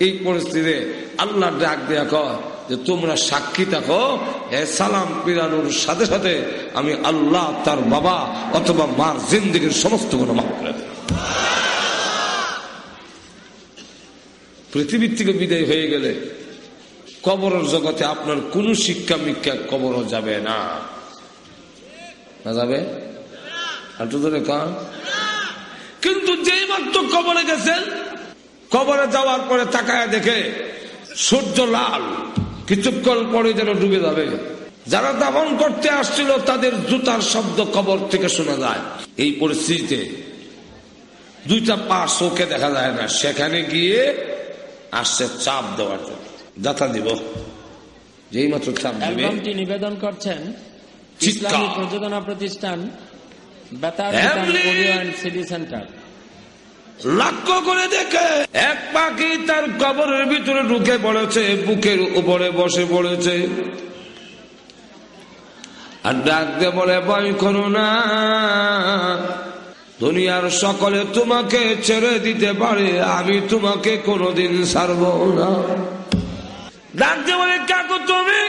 এই পরিস্থিতিতে আল্লাহ ডাক দেয়া কয় যে তোমরা সাক্ষী থাকো এ সালাম পিরানোর সাথে সাথে আমি আল্লাহ তার বাবা অথবা মার জিন্দিগির সমস্ত গুণ মাফ করে দেব। পৃথিবীর থেকে বিদায় হয়ে গেলে কবরের জগতে আপনার কোন শিক্ষা মিক্ষা কবরও যাবে না। না যাবে? কিন্তু যেই মাত্র কবরে গেছেন, কবরে যাওয়ার পরে তাকায় দেখে সূর্য লাল। কিছুক্ষণ পরে যেন ডুবে যাবে। যারা দামন করতে আসছিল তাদের জুতার শব্দ কবর থেকে শোনা যায়। এই পরিস্থিতিতে দুইটা পা চোখে দেখা যায় না। সেখানে গিয়ে আসছে চাপ দেওয়ার জন্য। দাতা দিব। যেই মাত্র চাপ দিবে। অ্যালবামটি নিবেদন করছেন ইসলামী প্রযোজনা প্রতিষ্ঠান বেতার। Audio and CD centre. লক্ষ্য করে দেখে। এক পাখি তার কবরের ভিতরে ঢুকে পড়েছে, বুকের উপরে বসে পড়েছে। আর ডাকতে বলে, ভয় করো না। দুনিয়ার সকলে তোমাকে ছেড়ে দিতে পারে, আমি তোমাকে কোনোদিন ছাড়ব না। ডাকতে বলে, কাকু, তুমি?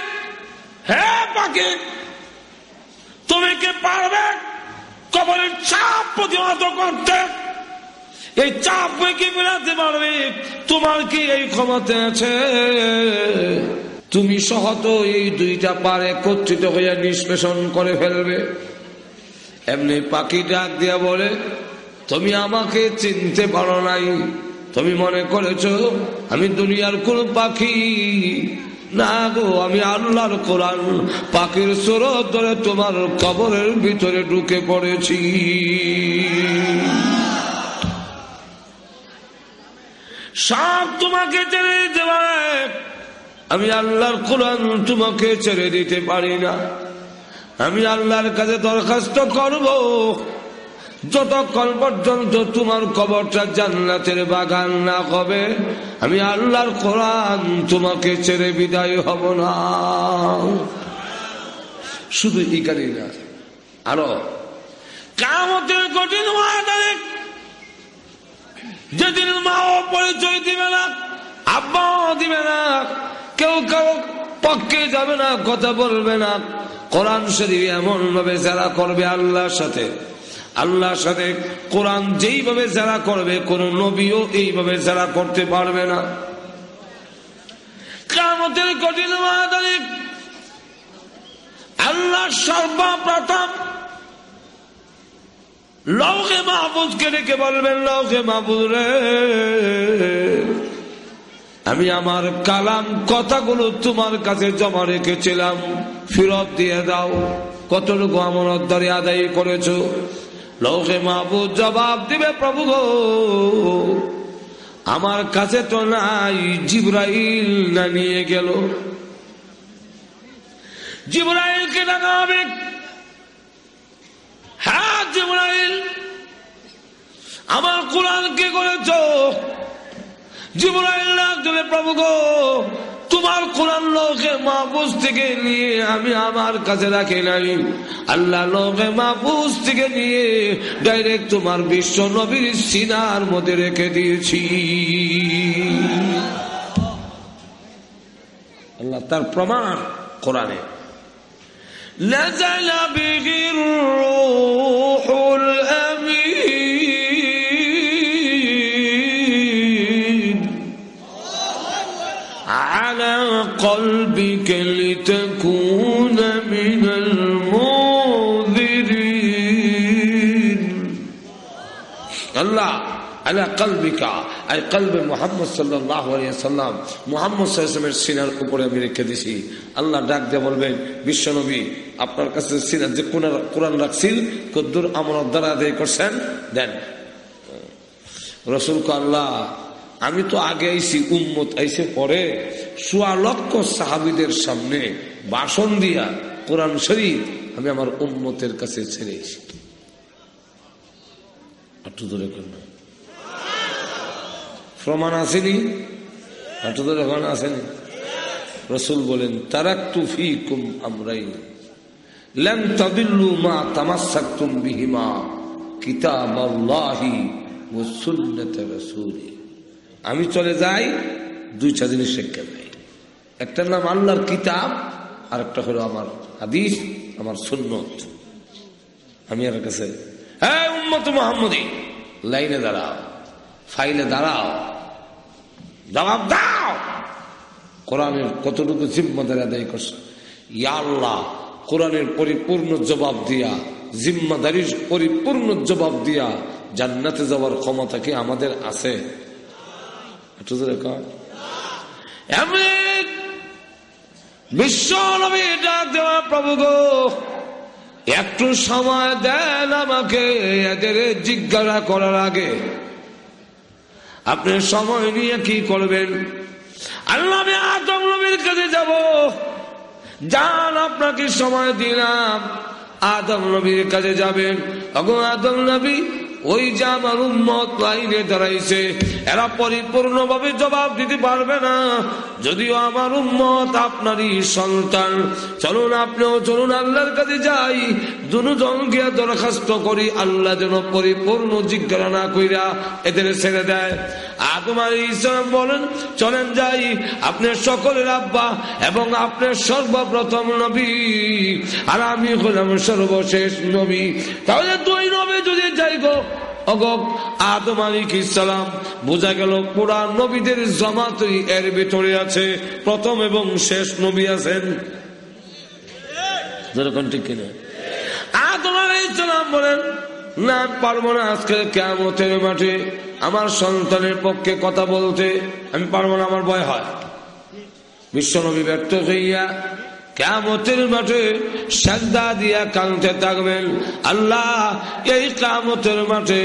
হ্যাঁ পাখি, তুমি কি পারবে কবরের চাপ প্রতিহত করতে? এই চাপ কি মেলাতে পারবে? তোমার কি এই ক্ষমতা আছে? তুমি সহত এই দুইটা পার একত্রিত হইয়া নিষ্পেষণ করে ফেলবে। এমনি পাখি ডাক দিয়া বলে, তুমি আমাকে চিনতে পারো নাই। তুমি মনে করেছ, আমি দুনিয়ার কোন পাখি? না গো, আমি আল্লাহর কোরআন। পাখির স্রোত ধরে তোমার কবরের ভিতরে ঢুকে পড়েছি। সব তোমাকে ছেড়ে পারে আমি আল্লাহর কোরআন তোমাকে ছেড়ে দিতে পারি না। আমি আল্লাহর কাছে দরখাস্ত করব। যতক্ষণ পর্যন্ত তোমার কবরটা জান্নাতের বাগান না হবে, আমি আল্লাহর কোরআন তোমাকে ছেড়ে বিদায় হব না। শুধু ইকারি না, আরও। কামতের কঠিন যেদিন মাও পরিচয় দিবে না, আব্বাও দিবে না, কেউ কেউ পক্ষে যাবে না, কথা বলবে না। কোরআন শরীফ এমন ভাবে যারা করবে আল্লাহর সাথে আল্লাহর সাথে কোরআন যেইভাবে যারা করবে, কোন নবীও এইভাবে যারা করতে পারবে না। কামতের কঠিন আল্লাহ সর্বপ্রথম লৌকে মাহবুদকে ডেকে বলবেন লৌকে মাহবুদ রে? আমি আমার কালাম কথাগুলো তোমার কাছে জমা রেখেছিলাম। ফেরত দিয়ে দাও। কতটুকু আমার ধরে আদায় করেছ? লৌকে মাহবুদ জবাব দিবে প্রভু আমার কাছে তো নাই, জিব্রাইল না নিয়ে গেল। জিব্রাইলকে হ্যাঁ জিব্রাইল আমার কোরআন কে করেছ? জিব্রাইল ডাক দেবে প্রভু গো, তোমার কোরআন লোকে মাহফুজ থেকে নিয়ে আমি আমার কাছে রাখি নাই। আল্লাহ লোকে মাহফুজ থেকে নিয়ে ডাইরেক্ট তোমার বিশ্ব নবীর সিনার মধ্যে রেখে দিয়েছি। আল্লাহ তার প্রমাণ কোরআনে। نزل به الروح الأمين. على قلبك لتكون من المنذرين. الله. আলা কালবিকা আর কালবে মোহাম্মদ সাল্লাহ সাল্লাম মোহাম্মদ সাল্লামের সিনার উপরে আমি রেখে দিছি। আল্লাহ ডাক দিয়ে বলবেন বিশ্বনবী আপনার কাছে সিনার যে কোরআন রাখছিল, কদ্দুর আমার দ্বারা আদায় করছেন, দেন। রসুল আল্লাহ, আমি তো আগে আইছি, উম্মত আইসে পরে সোয়া লক্ষ সাহাবিদের সামনে বাসন দিয়া কোরআন শরীফ আমি আমার উম্মতের কাছে ছেড়েছি একটু দূরে করলাম প্রমাণ আসেনি? একটু ধরে এখন আসেনি। রসুল বলেন তারাক তুফি কুম আমরাই লেন মা আমি চলে যাই দুইটা জিনিস শিক্ষা দেয় একটার নাম আল্লাহর কিতাব আর একটা হলো আমার হাদিস, আমার সুন্নত। আমি আর কাছে হ্যাঁ উম্মত মোহাম্মদী, লাইনে দাঁড়াও, ফাইলে দাঁড়াও জবাব দাও। কোরআনের কতটুকু জিম্মাদারি আদায় করছে? ইয়া আল্লাহ, কোরআনের পরিপূর্ণ জবাব দিয়া, জিম্মাদারির পরিপূর্ণ জবাব দিয়া জান্নাতে যাওয়ার ক্ষমতা কি আমাদের আছে? বিশ্ব দেওয়া, প্রভু গো, একটু সময় দেন আমাকে, এদের জিজ্ঞাসা করার আগে। আপনি সময় নিয়ে কি করবেন? আল্লাহ আমি কাছে যাব। যান, আপনাকে সময় দিলাম। আদম নবীর কাছে যাবেন। অগো আদম নবী ওই যে আমার উম্মত লাইনে দাঁড়াইছে, এরা পরিপূর্ণভাবে জবাব দিতে পারবে না। যদিও আমার উম্মত আপনারই সন্তান। চলুন আপনিও চলুন আল্লাহর কাছে যাই। দুজন গিয়া দরখাস্ত করি, আল্লাহ যেন পরিপূর্ণ জিজ্ঞাসা না কইরা এদের ছেড়ে দেয়। আলী ইসলাম বলেন, চলেন যাই আপনার সকলের আব্বা এবং আপনার সর্বপ্রথম নবী, আর আমি হলাম সর্বশেষ নবী। তাহলে দুই নবী যদি যাই গো অগক আদম আলিক ইসলাম বোঝা গেল পুরা নবীদের জমাতই এর ভিতরে আছে। প্রথম এবং শেষ নবী আছেন। ঠিক কিনা। আদম আলী ইসলাম বলেন, না পারব না আজকে কেমতের মাঠে আমার সন্তানের পক্ষে কথা বলতে। আমি পারব না, আমার ভয় হয়। বিশ্বনবী ব্যর্থ হইয়া কামতের মাঠে সাজদা দিয়া কাঁদতে থাকবেন। আল্লাহ এই কামতের মাঠে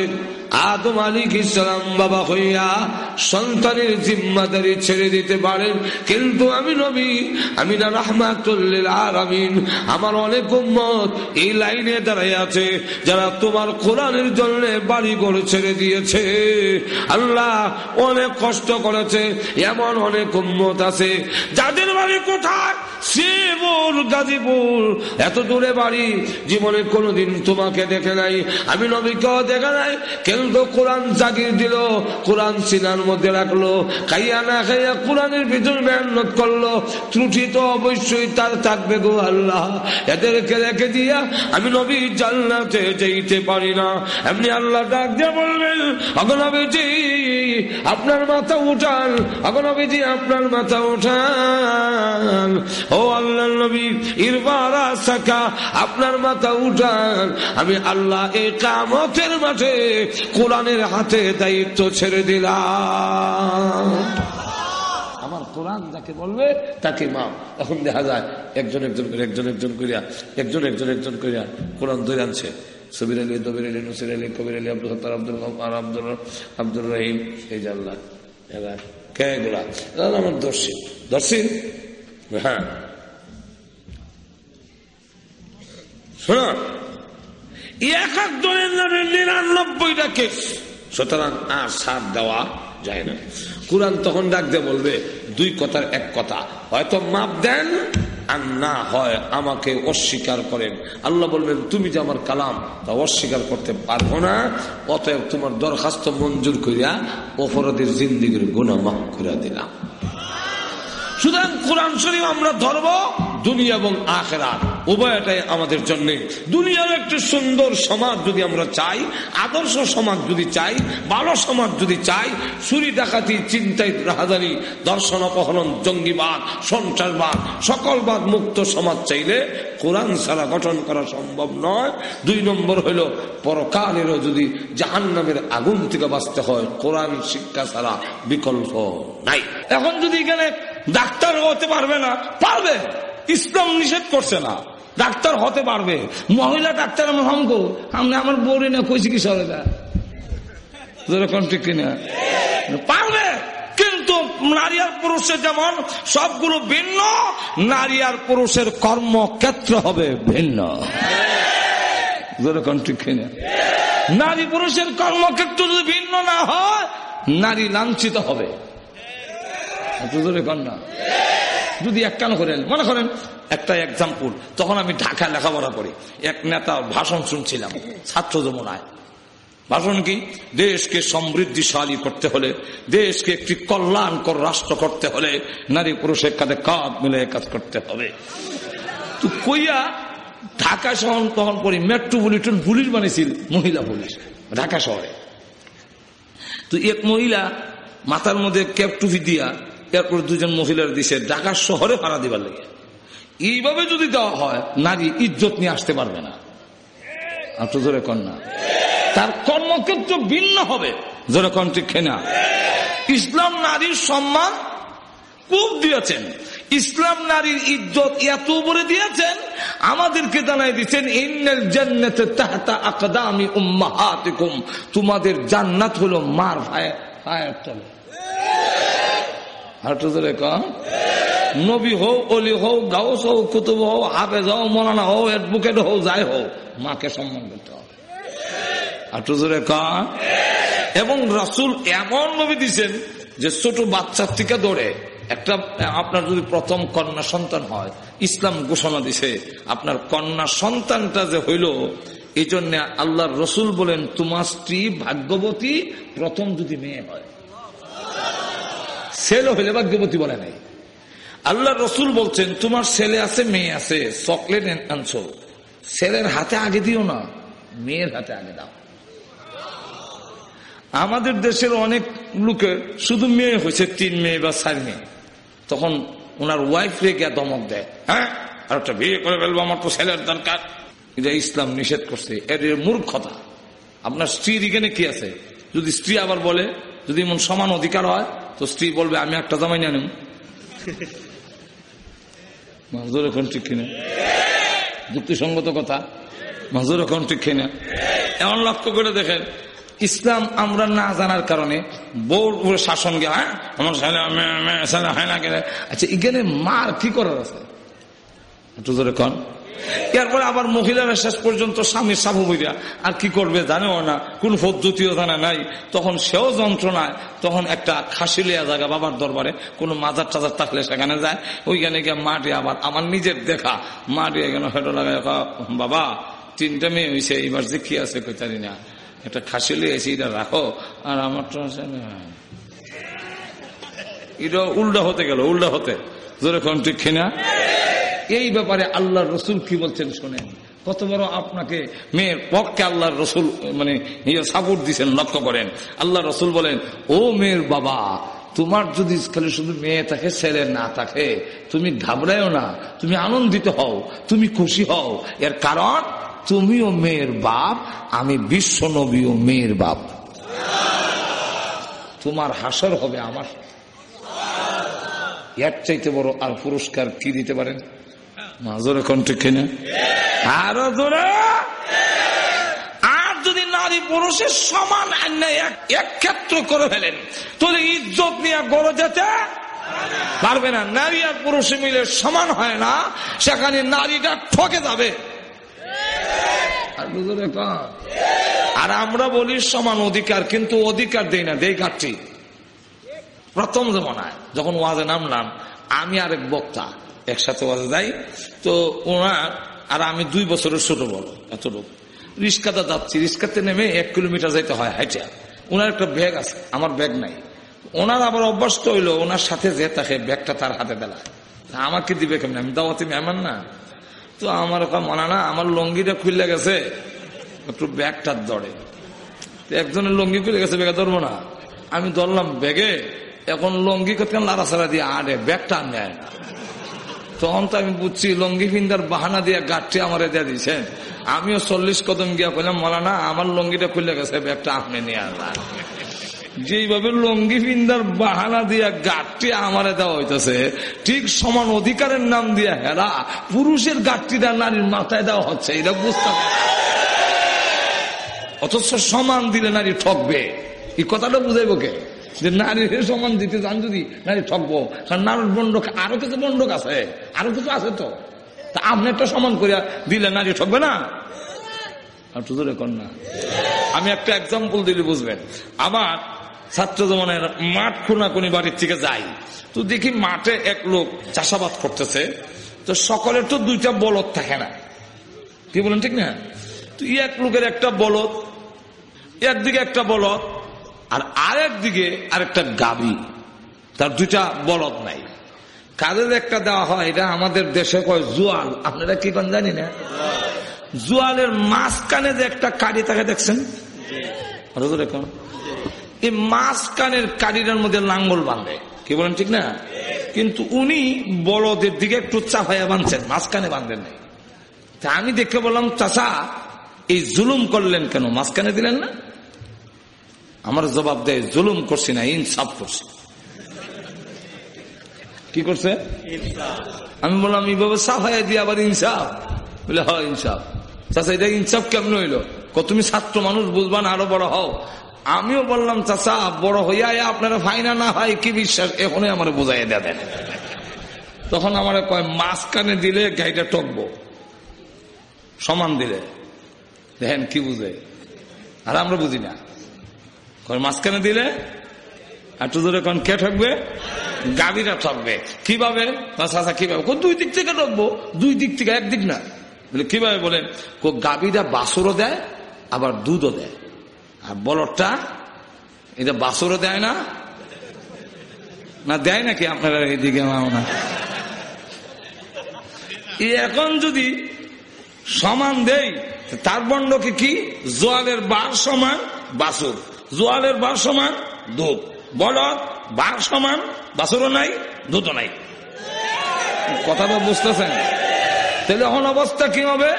আদম আলিক ইসলাম বাবা হইয়া সন্তানের জিম্মাদারি ছেড়ে দিতে পারেন। কিন্তু আমি নবী, আমি না রাহমাতুল্লিল আলামিন। আমার অনেক উম্মত এই লাইনে দাঁড়াই আছে, যারা তোমার কোরআনের জন্য বাড়ি ঘর ছেড়ে দিয়েছে। আল্লাহ অনেক কষ্ট করেছে, এমন অনেক উম্মত আছে। যাদের বাড়ি কোথায়? শ্রীপুর গাজীপুর। এত দূরে বাড়ি, জীবনে কোনোদিন তোমাকে দেখে নাই। আমি নবীকেও দেখে নাই কোরআন জাগির দিল, কোরআন সিনার মধ্যে রাখল, খাইয়া না খাইয়া কোরআনের ভিতর মেহনত করল, ত্রুটি তো অবশ্যই তার থাকবে গো আল্লাহ। এদেরকে রেখে দিয়া আমি নবী যেতে পারি না। এমনি আল্লাহ ডাক দিয়ে বলবেন অগনবীজি আপনার মাথা উঠান অগনবীজি আপনার মাথা উঠান। ও আল্লাহ নবী ইরবারা শাখা আপনার মাথা উঠান। আমি আল্লাহ এই কামতের মাঠে কোরআনের হাতে দায়িত্ব ছেড়ে দিলাম। আমার কোরআন যাকে বলবে, তাকে মা এখন দেখা যায়, একজন একজন করে, একজন একজন করিয়া একজন একজন একজন করিয়া কোরআন ধরে আনছে। সবির আলী দবির আলী, নসির আলী, কবির আলী, আব্দুল হত্তার আব্দুল আর আব্দুল আব্দুল রহিম, এই এরা কে এগুলা? আমার দর্শী দর্শী হ্যাঁ। শোনা এক একজনের নামে নিরানব্বইটা কেস সুতরাং আর সার দেওয়া যায় না। কোরআন তখন ডাক দিয়ে বলবে, দুই কথার এক কথা, হয়তো মাপ দেন আর না হয় আমাকে অস্বীকার করেন। আল্লাহ বলবেন, তুমি যে আমার কালাম, তা অস্বীকার করতে পারব না। অতএব তোমার দরখাস্ত মঞ্জুর করিয়া অপরাধের জিন্দিগির গুণা মাফ করে দিলাম। সুতরাং কোরআন শরীফ আমরা ধরব। দুনিয়া এবং আখেরা উভয়টাই আমাদের জন্য। দুনিয়ার একটি সুন্দর সমাজ যদি আমরা চাই, আদর্শ সমাজ যদি চাই, ভালো সমাজ যদি চাই, চুরি, ডাকাতি, চিন্তায় রাহাদানি দর্শন, অপহরণ, জঙ্গিবাদ, সন্ত্রাসবাদ সকলবাদ মুক্ত সমাজ চাইলে কোরআন ছাড়া গঠন করা সম্ভব নয়। দুই নম্বর হইল পরকালেরও যদি জাহান নামের আগুন থেকে বাঁচতে হয়, কোরআন শিক্ষা ছাড়া বিকল্প নাই। এখন যদি এখানে ডাক্তার হতে পারবে না, পারবে? ইসলাম নিষেধ করছে না। ডাক্তার হতে পারবে। মহিলা ডাক্তার আমি হঙ্গ আমি আমার বউরে না কইছি কি সরেদা যেরকম ঠিক কিনা? পারবে। কিন্তু নারী আর পুরুষের যেমন সবগুলো ভিন্ন, নারী আর পুরুষের কর্মক্ষেত্র হবে ভিন্ন। নারী পুরুষের কর্মক্ষেত্র যদি ভিন্ন না হয়, নারী লাঞ্ছিত হবে। না? যদি এক কান করেন, মনে করেন, একটা এক্সাম্পল তখন আমি ঢাকায় লেখাপড়া করি। এক নেতা ভাষণ শুনছিলাম, ছাত্র যমুনায়। ভাষণ কি? দেশকে সমৃদ্ধিশালী করতে হলে, দেশকে একটি কল্যাণকর রাষ্ট্র করতে হলে, নারী পুরুষের কাঁধে কাঁধ মিলে কাজ করতে হবে। তো কইয়া ঢাকা শহর তখন পরে, মেট্রোপলিটন পুলিশ বানিয়েছিল, মহিলা পুলিশ, ঢাকা শহরে। তো এক মহিলা মাথার মধ্যে ক্যাপ টুপি দিয়া এরপর দুজন মহিলার দিছে ঢাকা শহরে ভাড়া দিবার লাগে। এইভাবে যদি দেওয়া হয়, নারী ইজ্জত নিয়ে আসতে পারবে না। আপনি জোরে কন্যা তার কর্মক্ষেত্র ভিন্ন হবে। জোরে কন ঠিক না ইসলাম নারীর সম্মান খুব দিয়েছেন। ইসলাম নারীর ইজ্জত এত উপরে দিয়েছেন, আমাদেরকে জানাই দিচ্ছেন ইন্নের জান্নাতে তোমাদের জান্নাত হলো মার পায়ের তলে। হাঁটু ধরে নবী হোক অলি হোক গাউস হোক কুতুব হোক হাফেজ হোক মৌলানা হোক অ্যাডভোকেট হোক যাই হোক মাকে সম্মান করতে হবে। হাঁটু ধরে এবং রাসুল এমন নবী দিচ্ছেন যে ছোট বাচ্চার থেকে দৌড়ে একটা, আপনার যদি প্রথম কন্যা সন্তান হয়, ইসলাম ঘোষণা দিছে, আপনার কন্যা সন্তানটা যে হইল এই জন্য আল্লাহর রসুল বলেন, তোমার স্ত্রী ভাগ্যবতী প্রথম যদি মেয়ে হয়। ছেলে হইলে ভাগ্যবতী বলে নাই। আল্লাহ রসুল বলছেন, তোমার ছেলে আছে, মেয়ে আছে, চকলেট আনছো। ছেলের হাতে আগে দিও না, মেয়ের হাতে আগে দাও। আমাদের দেশের অনেক লোকের শুধু মেয়ে হয়েছে, তিন মেয়ে বা চার মেয়ে। তখন ওনার ওয়াইফ রে গিয়া দমক দেয় হ্যাঁ আর একটা বিয়ে করে ফেলব, আমার তো ছেলের দরকার। এটা ইসলাম নিষেধ করছে এর মূর্খতা। আপনার স্ত্রীর এখানে কি আছে? যদি স্ত্রী আবার বলে, যদি এমন সমান অধিকার হয় তো স্ত্রী বলবে, আমি একটা জামাই নিয়ে নেব। এখন ঠিক কিনা? যুক্তিসঙ্গত কথা। মাজুর এখন ঠিক কিনা? এমন লক্ষ্য করে দেখেন, ইসলাম আমরা না জানার কারণে বউর শাসন গে হ্যাঁ আমার হয় না গেলে আচ্ছা এখানে মার কি করার আছে? এরপরে আবার মহিলারা শেষ পর্যন্ত স্বামীর সাবু বইরা আর কি করবে জানেও না। কোন পদ্ধতিও জানা নাই। তখন সেও যন্ত্রণায়, তখন একটা খাসি লিয়া জায়গা বাবার দরবারে, কোনো মাজার টাজার থাকলে সেখানে যায়। ওইখানে গিয়ে মাটি আবার আমার নিজের দেখা। মাটি এখানে হেঁটো লাগায় বাবা, তিনটা মেয়ে হয়েছে এইবার যে কি আছে কইতারি না। একটা খাসি লিয়েছি এটা রাখো, আর আমার তো এটা উল্টা হতে গেল, উল্টা হতে। জোরে ঠিক কিনা এই ব্যাপারে আল্লাহ রসুল কি বলছেন শোনেন। কত বড় আপনাকে মেয়ের পক্ষে আল্লাহ রসুল মানে নিজের সাপোর্ট দিচ্ছেন লক্ষ্য করেন। আল্লাহ রসুল বলেন, ও মেয়ের বাবা, তোমার যদি খালি শুধু মেয়ে থাকে, ছেলে না থাকে, তুমি ঘাবড়াইও না, তুমি আনন্দিত হও, তুমি খুশি হও। এর কারণ, তুমিও মেয়ের বাপ, আমি বিশ্ব ও মেয়ের বাপ। তোমার হাসর হবে আমার। এর চাইতে বড় আর পুরস্কার কি দিতে পারেন? মাজোরে কণ্ঠে কিনা? আরও জোরে। আর যদি নারী পুরুষের সমান এক ক্ষেত্র করে ফেলেন, তাহলে ইজ্জত নিয়ে গড়ে যেতে পারবে না। নারী আর পুরুষে মিলে সমান হয় না, সেখানে নারীটা ঠকে যাবে। আর আমরা বলি সমান অধিকার, কিন্তু অধিকার দেই না, দেই ঘাটতি প্রথম জমানায় যখন ওয়াজে নামলাম, আমি আরেক বক্তা। একসাথে ওয়াজে যাই তো ওনার, আর আমি দুই বছরের ছোট বড়, এতটুকু। রিস্কাতে যাচ্ছি, রিস্কাতে নেমে এক কিলোমিটার যাইতে হয় হাইটা। ওনার একটা ব্যাগ আছে, আমার ব্যাগ নাই। ওনার আবার অভ্যস্ত হইল, ওনার সাথে যে তাকে ব্যাগটা তার হাতে বেলা আমাকে দিবে কেমন? আমি দাওয়াতে মেহমান না। তো আমার ওখানে মনে না, আমার লঙ্গিটা খুললে গেছে, একটু ব্যাগটার দরে একজনের লঙ্গি খুলে গেছে, ব্যাগে ধরবো না। আমি ধরলাম ব্যাগে, এখন লঙ্গি করতে লাড়াছাড়া দিয়ে আরে ব্যাগটা নেয় না। তখন তো আমি বুঝছি, লঙ্গি ফিন্দার বাহানা দিয়ে গাঠটি আমার দিয়ে দিয়েছেন আমিও চল্লিশ কদম গিয়া কইলাম, মলানা, আমার লঙ্গিটা খুলে গেছে ব্যাগটা আপনি নিয়ে আসলাম যেইভাবে লঙ্গি ফিন্দার বাহানা দিয়া গাঠটি আমারে দেওয়া হইতেছে, ঠিক সমান অধিকারের নাম দিয়া হেরা পুরুষের গাঠটিটা নারীর মাথায় দেওয়া হচ্ছে এটা বুঝতে অথচ সমান দিলে নারী ঠকবে। এই কথাটা বুঝাইব কে? যে নারীর সমান দিতে চান যদি, নারী ঠকবো। কারণ নারীর বন্ডক আরও কিছু বন্ডক আছে, আরও কিছু আছে তো। তা আপনি একটা সমান করিয়া দিলে নারী ঠকবে না? আমি একটা এক্সাম্পল দিলে বুঝবেন আমার ছাত্র জমানের মাঠ খুনাকুনি বাড়ির থেকে যাই। তো দেখি মাঠে এক লোক চাষাবাদ করতেছে। তো সকলের তো দুইটা বলদ থাকে না। কি বলেন, ঠিক না? তো এক লোকের একটা বলদ, একদিকে একটা বলদ আর আরেক দিকে আরেকটা গাবি। তার দুইটা বলদ নাই। কাদের একটা দেওয়া হয়, এটা আমাদের দেশে কয় জুয়াল। আপনারা কি কোন জানি না? জুয়ালের মাঝখানে যে একটা কাড়ি, তাকে দেখছেন? এই মাঝখানের কাড়িটার মধ্যে লাঙ্গল বাঁধে। কি বলেন ঠিক না? কিন্তু উনি বলদের দিকে একটু চাপাইয়া বাঁধছেন, মাঝখানে বাঁধেন নাই। তা আমি দেখে বললাম চাষা এই জুলুম করলেন কেন? মাঝখানে দিলেন না? আমার জবাব দেয়, জুলুম করছি না, ইনসাফ করছি। কি করছে? আমি বললাম, এইভাবে সাফাইয়া দিয়ে আবার ইনসাফ? বলে, হয়, ইনসাফ। চাষা এটা ইনসাফ কেমন হইল? তুমি ছাত্র মানুষ, বুঝবা না, আরও বড় হও। আমিও বললাম চাষা বড় হইয়া আপনারা ফাইনা না হয়, কি বিশ্বাস? এখনই আমার বোঝাই দেয়া দেন। তখন আমার কয়, মাঝখানে দিলে গাড়িটা টকবো সমান দিলে। দেখেন কি বুঝে। আর আমরা বুঝি না। মাঝখানে দিলে? একটু ধরে কোন, কে ঠকবে? গাভীরা ঠকবে। কীভাবে? চাষা কীভাবে? দুই দিক থেকে ঠকবো। দুই দিক থেকে একদিক না। বলে, কীভাবে? বলেন গাভীরা বাসরও দেয়, আবার দুধও দেয়। আর বলরটা এটা বাসরও দেয় না? না, দেয় নাকি আপনারা এইদিকে না এখন যদি সমান দেই, তার বন্ডকে কি? জোয়ালের বার সমান বাসুর। জোয়ালের বার সমান দুধ বলদ বার সমান বাসরও নাই, দুধও নাই। কথাটা বুঝতেছেন? তাহলে এখন অবস্থা কি হবে?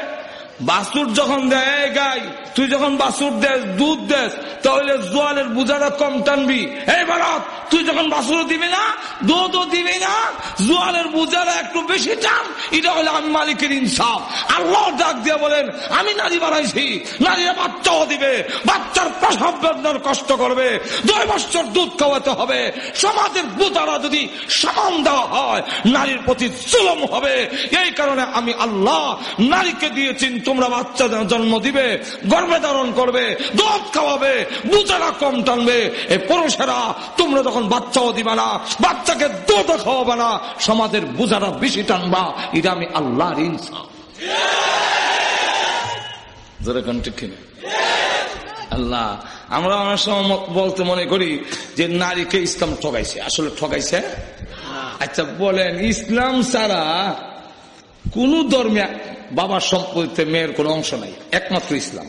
বাসুর যখন দেয় গাই, তুই যখন বাসুর দেশ দুধ দেস, তাহলে জোয়ালের বুঝাটা কম টানবি। এই ভারত, তুই যখন বাসুরও দিবি না, দুধও দিবি না, জোয়ালের বুঝাটা একটু বেশি টান। এটা হলে আমি মালিকের ইনসাফ। আল্লাহ ডাক দিয়ে বলেন, আমি নারী বানাইছি, নারীরা বাচ্চাও দিবে, বাচ্চার প্রসব বেদনার কষ্ট করবে, দুই বছর দুধ খাওয়াতে হবে। সমাজের বুঝারা যদি সমান দেওয়া হয়, নারীর প্রতি জুলম হবে। এই কারণে আমি আল্লাহ নারীকে দিয়েছি তোমরা বাচ্চা জন্ম দিবে গর্বে ধারণ করবে দুধ খাওয়াবে বুচারা কম টানবে। এই পুরুষেরা তোমরা যখন বাচ্চাও দিবা না বাচ্চাকে দুধ খাওয়াবে না সমাজের বুঝারা বেশি টানবা। এটা আমি আল্লাহর কিনা আল্লাহ আমরা অনেক সময় বলতে মনে করি যে নারীকে ইসলাম ঠকাইছে আসলে ঠকাইছে আচ্ছা বলেন ইসলাম ছাড়া কোন ধর্মে বাবার সম্পত্তিতে মেয়ের কোন অংশ নাই একমাত্র ইসলাম।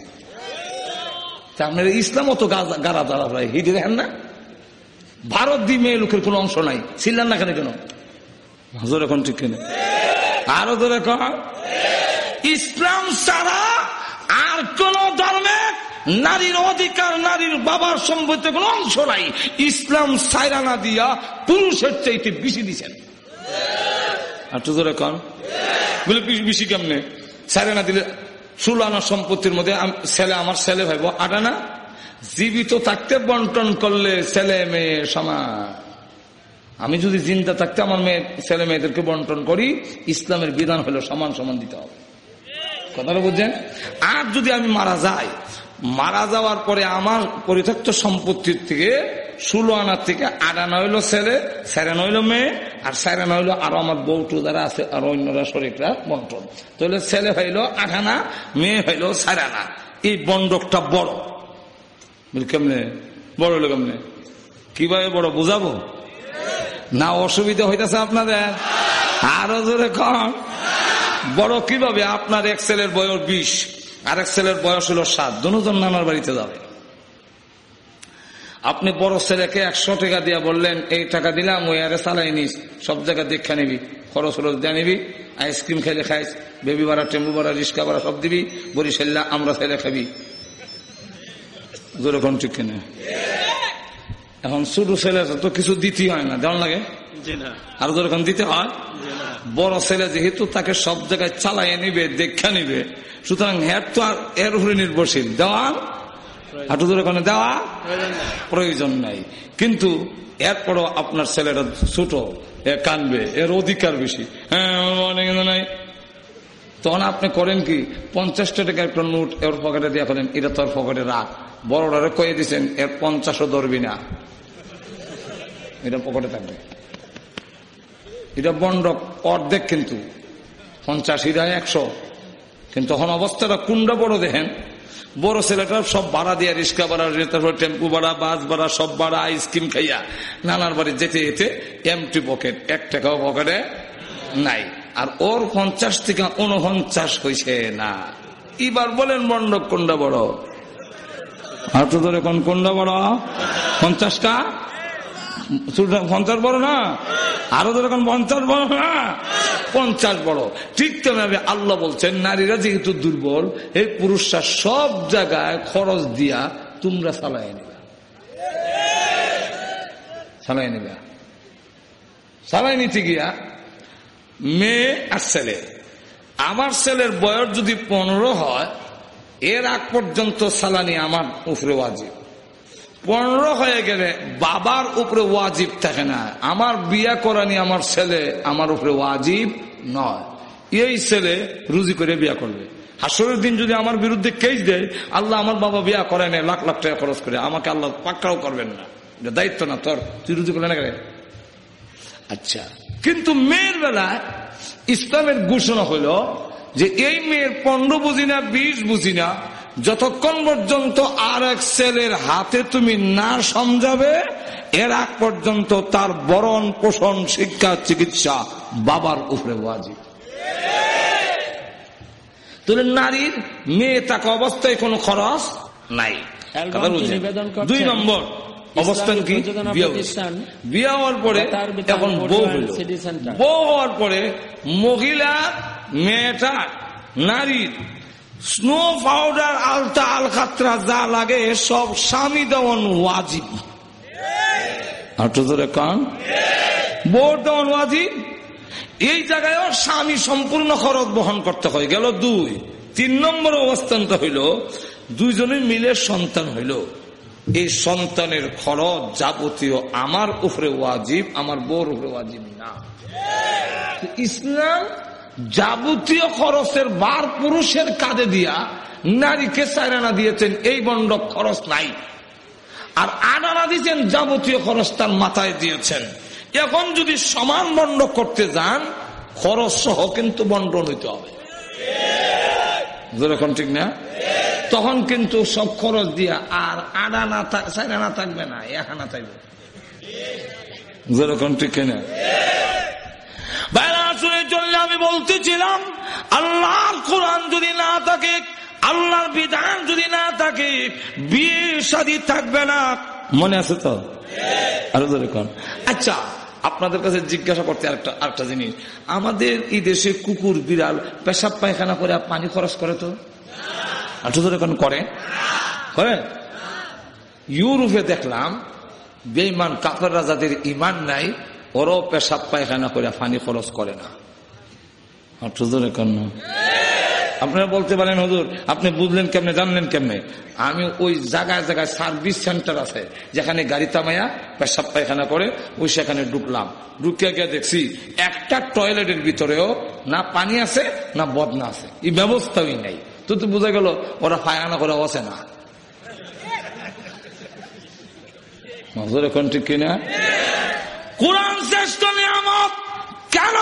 আপনার ইসলাম অত গাড়া দাঁড়া হয় হিদি দেখেন না? ভারত দিয়ে মেয়ে লোকের কোন অংশ নাই ছিলেন না কেন কেন? এখন ঠিক কেন? আরও ধরে ইসলাম ছাড়া আর কোন ধর্মে নারীর অধিকার নারীর বাবার সম্পত্তি কোন অংশ নাই। ইসলাম সাইরানা দিয়া পুরুষের চাইতে বেশি দিচ্ছেন তো ধরে কন? বলে, বেশি কেমনে? সাইরানা দিলে ষোলো আনা সম্পত্তির মধ্যে ছেলে আমার ছেলে ভাইব আটানা জীবিত থাকতে বন্টন করলে ছেলে মেয়ে সমান। আমি যদি জিন্দা থাকতে আমার মেয়ে, ছেলে মেয়েদেরকে বন্টন করি, ইসলামের বিধান হলো সমান সমান দিতে হবে। কথাটা বুঝছেন? আর যদি আমি মারা যাই মারা যাওয়ার পরে আমার পরিত্যক্ত সম্পত্তির থেকে ষোলো আনার থেকে আনা হইল ছেলে স্যারেন হইল মেয়ে, আর স্যারেন হইল আরও আমার বউটু যারা আছে, আর অন্যরা শরীররা বন্টন। তাহলে ছেলে হইল আট আনা, মেয়ে হইল সাড়ে আনা। এই বন্ডকটা বড়। কেমনে? বড় হইল কেমনে? কীভাবে বড়, বুঝাবো? না অসুবিধা হইতেছে আপনাদের? আরও জোরে কম বড় কীভাবে? আপনার এক ছেলের বয়স বিশ। আর এক ছেলের বয়স হলো সাত। দুজন নানার বাড়িতে যাবে। আপনি বড় ছেলেকে একশো টাকা দিয়া বললেন, এই টাকা দিলাম, ওই আরে চালাই নিস। সব জায়গায় দীক্ষা নিবি। খরচ হলো দিয়ে নিবি। আইসক্রিম খেলে খাইস। বেবি ভাড়া, টেম্পু ভাড়া, রিক্সা ভাড়া সব দিবি। বরিশাল্লা আমরা ছেলে খাবি। যেরকম ঠিক কিনে? এখন ছোট ছেলে তো কিছু দিতে হয় না। দেওয়ান লাগে? আর যেরকম দিতে হয় বড় ছেলে যেহেতু তাকে সব জায়গায় চালাইয়ে নিবে দেখা নিবে সুতরাং হ্যার তো আর এর উপরে নির্ভরশীল। দেওয়ান হাঁটু ধরে ওখানে দেওয়া প্রয়োজন নাই। কিন্তু এরপরও আপনার ছেলেটা ছোট কানবে এর অধিকার বেশি। হ্যাঁ নাই? তখন আপনি করেন কি পঞ্চাশটা টাকা একটা নোট এর পকেটে দিয়ে করেন এটা তোর পকেটে রাখ। বড়টারে কয়ে দিচ্ছেন এর পঞ্চাশও ধরবি না। এটা পকেটে থাকবে। এটা বন্ড অর্ধেক কিন্তু। পঞ্চাশ হিরা একশো। কিন্তু তখন অবস্থাটা কুন্ডা বড় দেখেন। বড় ছেলেটা সব ভাড়া দিয়ে, রিক্সা ভাড়া, তারপর টেম্পু ভাড়া, বাস ভাড়া, সব ভাড়া, আইসক্রিম খাইয়া নানার বাড়ি যেতে যেতে এমটি পকেট এক টাকাও পকেটে নাই। আর ওর পঞ্চাশ থেকে উনপঞ্চাশ হয়েছে না। এবার বলেন বন্ডক কোনটা বড়। আর তো ধরে কোন কোনটা বড়? পঞ্চাশটা পঞ্চাশ বড় না, আরও এখন পঞ্চাশ বড় না, পঞ্চাশ বড়। ঠিক তেমনি আল্লাহ বলছেন, নারীরা যেহেতু দুর্বল এই পুরুষরা সব জায়গায় খরচ দিয়া তোমরা চালাই নিবা। চালাই নিবা। চালাই নিতে গিয়া মেয়ে আর ছেলে। আমার ছেলের বয়স যদি পনেরো হয়, এর আগ পর্যন্ত সালানি আমার উপরে ওয়াজিব। পনেরো হয়ে গেলে বাবার উপরে ওয়াজিব থাকে না। আমার বিয়া করানি আমার ছেলে, আমার উপরে ওয়াজিব নয়। এই ছেলে রুজি করে বিয়া করবে। হাসরের দিন যদি আমার বিরুদ্ধে কেস দেয়, আল্লাহ আমার বাবা বিয়া করে না লাখ লাখ টাকা খরচ করে। আমাকে আল্লাহ পাক্কাও করবেন না। এটা দায়িত্ব না তোর। তুই রুজি করলে না করে আচ্ছা। কিন্তু মেয়ের বেলায় ইসলামের ঘোষণা হইল যে, এই মেয়ের পনেরো বুঝি না, বিশ বুঝি না যতক্ষণ পর্যন্ত আর এক ছেলের হাতে তুমি না সমঝাবে এর আগ পর্যন্ত তার বরণ পোষণ শিক্ষা চিকিৎসা বাবার উপরে ওয়াজিব। তাহলে নারীর মেয়ে তাকে অবস্থায় কোনো খরচ নাই। দুই নম্বর অবস্থান কি? বিয়ে হওয়ার পরে এখন বউ। বউ হওয়ার পরে মহিলা মেয়েটা নারীর স্নো পাউডার আলতা আলখাত্রা যা লাগে, সব স্বামী দেওয়ান ওয়াজিব। কান? বোর দেওয়ান ওয়াজিব? এই জায়গায়ও স্বামী সম্পূর্ণ খরচ বহন করতে হয়। গেল দুই। তিন নম্বর অবস্থানটা হইল, দুইজনে মিলে সন্তান হইল। এই সন্তানের খরচ যাবতীয় আমার উপরে ওয়াজিব, আমার বোর উপরে ওয়াজিব না। ইসলাম যাবতীয় খরচের বার পুরুষের কাঁধে দিয়া নারীকে সাইরানা দিয়েছেন, এই বন্ড খরচ নাই। আর আনানা দিয়েছেন, যাবতীয় খরচ তার মাথায় দিয়েছেন। এখন যদি সমান বন্ড করতে যান, খরচ সহ কিন্তু বন্টন হইতে হবে। ঠিক না? তখন কিন্তু সব খরচ দিয়া আর আনা সাইরানা থাকবে না এক আনা থাকবে যেরকম ঠিক না বেলা শুনে চললে আমি বলতেছিলাম আল্লাহর কোরআন যদি না থাকে আল্লাহর বিধান যদি না থাকে বিয়ে শাদী থাকবে না। মনে আছে তো? আরও ধরে কোন। আচ্ছা আপনাদের কাছে জিজ্ঞাসা করতে আরেকটা আরেকটা জিনিস। আমাদের এই দেশে কুকুর বিড়াল পেশাব পায়খানা করে পানি খরচ করে তো? আচ্ছা করে? করে? ইউরোপে দেখলাম বেইমান কাপড়রা যাদের ইমান নাই ওরাও পেশাব পায়খানা করে পানি খরচ করে না। হুজুর কেন আপনারা বলতে পারেন, হুজুর, আপনি বুঝলেন কেমনে, জানলেন কেমনে? আমি ওই জায়গায় জায়গায় সার্ভিস সেন্টার আছে, যেখানে গাড়ি তামাইয়া পেশাব পায়খানা করে, ওই সেখানে ঢুকলাম। ঢুকিয়া গিয়ে দেখছি একটা টয়লেটের ভিতরেও না পানি আছে, না বদনা আছে। এই ব্যবস্থাই নাই। তো তো বোঝা গেল, ওরা পায়খানা করে বসে না। এখন ঠিক কিনা কোরআন শ্রেষ্ঠ নিয়ামত। কেন?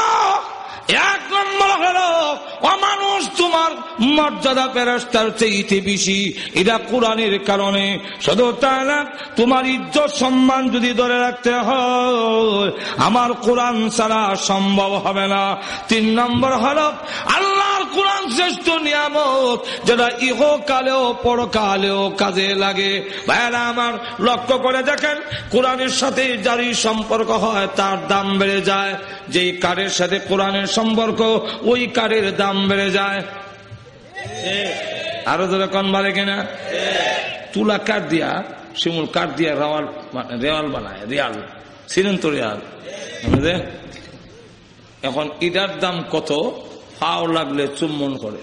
এক নম্বর হলো, অমানুষ তোমার মর্যাদা ফেরস্তার চেয়েতে বেশি। এটা কোরআনের কারণে। শুধু না, তোমার ইজ্জত সম্মান যদি ধরে রাখতে হয়, আমার কোরআন ছাড়া সম্ভব হবে না। তিন নম্বর হলো, আল্লাহর কোরআন শ্রেষ্ঠ নিয়ামত, যেটা ইহকালেও পরকালেও কাজে লাগে। ভাইরা আমার, লক্ষ্য করে দেখেন, কোরআনের সাথে যারই সম্পর্ক হয়, তার দাম বেড়ে যায়। যেই কারের সাথে কোরআনের ওই কারের দাম বেড়ে যায়। আরও ধরে কন বাড়ে কিনা? তুলা কাঠ দিয়া, শিমুল কাঠ দিয়া রাওয়াল রেওয়াল বানায়, রিয়াল ছিলেন তো রিয়াল? এখন ইটার দাম কত? পাও লাগলে চুম্বন করে।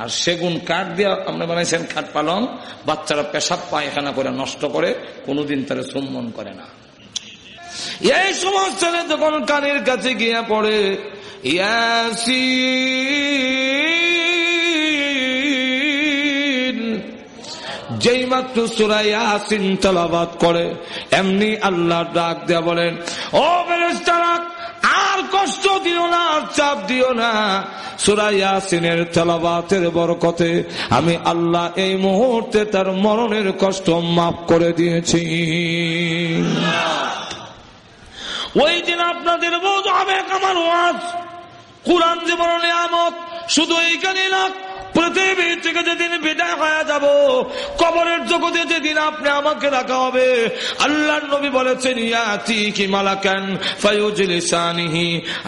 আর সেগুন কাঠ দিয়া আপনি বানাইছেন খাট পালং বাচ্চারা পেশাব পায়খানা করে, নষ্ট করে, কোনোদিন তারা চুম্বন করে না। এই সমস্ত যখন কানের কাছে গিয়ে পড়ে যেই মাত্র সুরাইয়াসিন তলাবাদ করে, এমনি আল্লাহ ডাক দেয়া বলেন, ও ফেরেশতারা, আর কষ্ট দিও না, আর চাপ দিও না। সুরাইয়াসিনের তেলাবাতের বরকতে আমি আল্লাহ এই মুহূর্তে তার মরণের কষ্ট মাফ করে দিয়েছি। ওই দিন আপনাদের বোধ আমার ওয়াজ। কোরআন জীবন নিয়ামত, শুধু এইখানে না পৃথিবী থেকে যেদিন বিদায় হয়ে যাব, কবরের জগতে যেদিন আপনি আমাকে রাখা হবে আল্লাহ নবী বলেছেন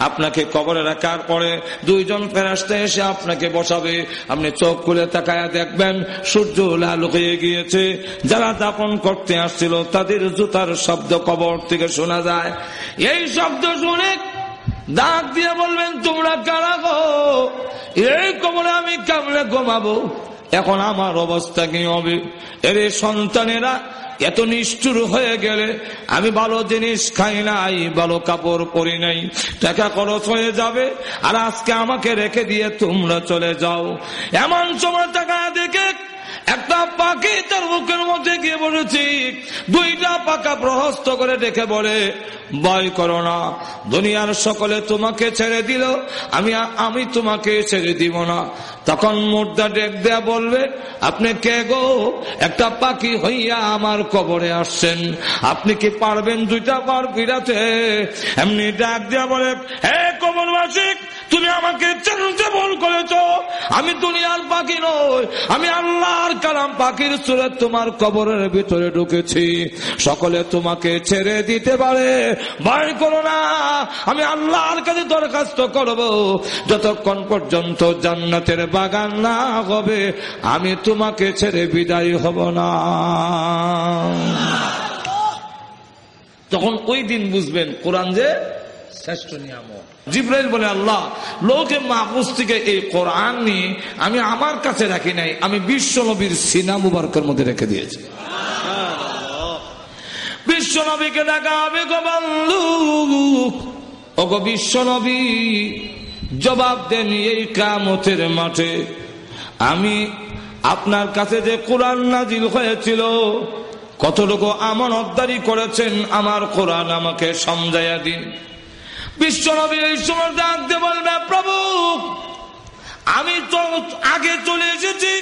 আপনাকে কবরে রাখার পরে দুইজন ফেরাস্তে এসে আপনাকে বসাবে। আপনি চোখ খুলে তাকায়া দেখবেন, সূর্য লাল হয়ে গিয়েছে। যারা দাপন করতে আসছিল, তাদের জুতার শব্দ কবর থেকে শোনা যায়। এই শব্দ শুনে ডাক দিয়ে বলবেন, তোমরা কারা গো? এই কবরে আমি কেমনে ঘুমাবো? এখন আমার অবস্থা কি হবে? এর সন্তানেরা এত নিষ্ঠুর হয়ে গেলে আমি ভালো জিনিস খাই নাই, ভালো কাপড় পরি নাই। টাকা খরচ হয়ে যাবে, আর আজকে আমাকে রেখে দিয়ে তোমরা চলে যাও। এমন সময় টাকা দেখে একটা পাখি তার মুখের মধ্যে গিয়ে বলেছি, দুইটা পাকা প্রহস্ত করে ডেকে বলে, ভয় করো না, দুনিয়ার সকলে তোমাকে ছেড়ে দিল, আমি আমি তোমাকে ছেড়ে দিব না। তখন মুর্দা ডেক দেয়া বলবে, আপনি কে গো? একটা পাখি হইয়া আমার কবরে আসছেন। আপনি কি পারবেন দুইটা বার ফিরাতে? এমনি ডাক দেয়া বলে, হে কবরবাসী, তুমি আমাকে চিনতে ভুল করেছ। আমি দুনিয়ার পাখি নই, আমি আল্লাহর কালাম পাখির সুরে তোমার কবরের ভিতরে ঢুকেছি। সকলে তোমাকে ছেড়ে দিতে পারে, ভয় করো না। আমি আল্লাহর কাছে দরখাস্ত করব। যতক্ষণ পর্যন্ত জান্নাতের বাগান না হবে, আমি তোমাকে ছেড়ে বিদায় হব না। তখন ওই দিন বুঝবেন কোরআন যে শ্রেষ্ঠ নিয়ামক জিব্রাইল বলে, আল্লাহ, লোকে মাহফুজ থেকে এই কোরআন নিয়ে আমি আমার কাছে রাখি নাই, আমি বিশ্ব নবীর সিনা মুবারকের মধ্যে রেখে দিয়েছি। বিশ্ব নবীকে ডাকা হবে গো বন্ধু। ও গো বিশ্ব নবী জবাব দেন এই কামতের মাঠে। আমি আপনার কাছে যে কোরআন নাজিল হয়েছিল, কতটুকু আমানতদারি করেছেন আমার কোরআন আমাকে সমঝাইয়া দিন। বিশ্বনবী এই সময় ডাকতে বলবে, প্রভু, আমি তো আগে চলে এসেছি।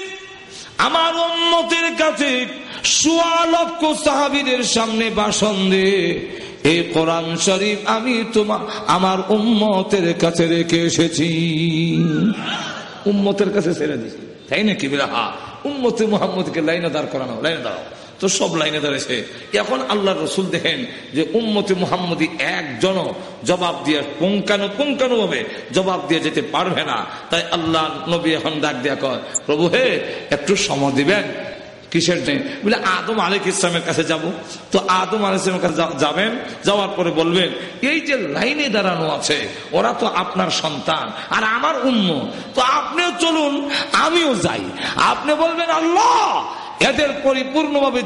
আমার উন্মতের কাছে সোয়া লক্ষ সাহাবিদের সামনে ভাষণ দিয়ে এই কোরআন শরীফ আমি তোমার আমার উম্মতের কাছে রেখে এসেছি। উম্মতের কাছে ছেড়ে দিছি তাই নাকি বলে হা, উম্মতে মোহাম্মদকে লাইনে দাঁড় করানো, লাইনে দাঁড়াও। তো সব লাইনে দাঁড়িয়েছে এখন আল্লাহ রসুল দেখেন যে উম্মতে মোহাম্মদী একজন জবাব দিয়ে পুঙ্কানো পুঙ্কানো হবে জবাব দিয়ে যেতে পারবে না। তাই আল্লাহ নবী এখন ডাক দিয়া কয়, প্রভু হে, একটু সময় দিবেন? কিসের নেই বলে, আদম আলিক ইসলামের কাছে যাব। তো আদম আলিক ইসলামের কাছে যাবেন, যাওয়ার পরে বলবেন, এই যে লাইনে দাঁড়ানো আছে, ওরা তো আপনার সন্তান আর আমার উন্ম তো আপনিও চলুন, আমিও যাই। আপনি বলবেন, আল্লাহ, এদের পরিপূর্ণভাবে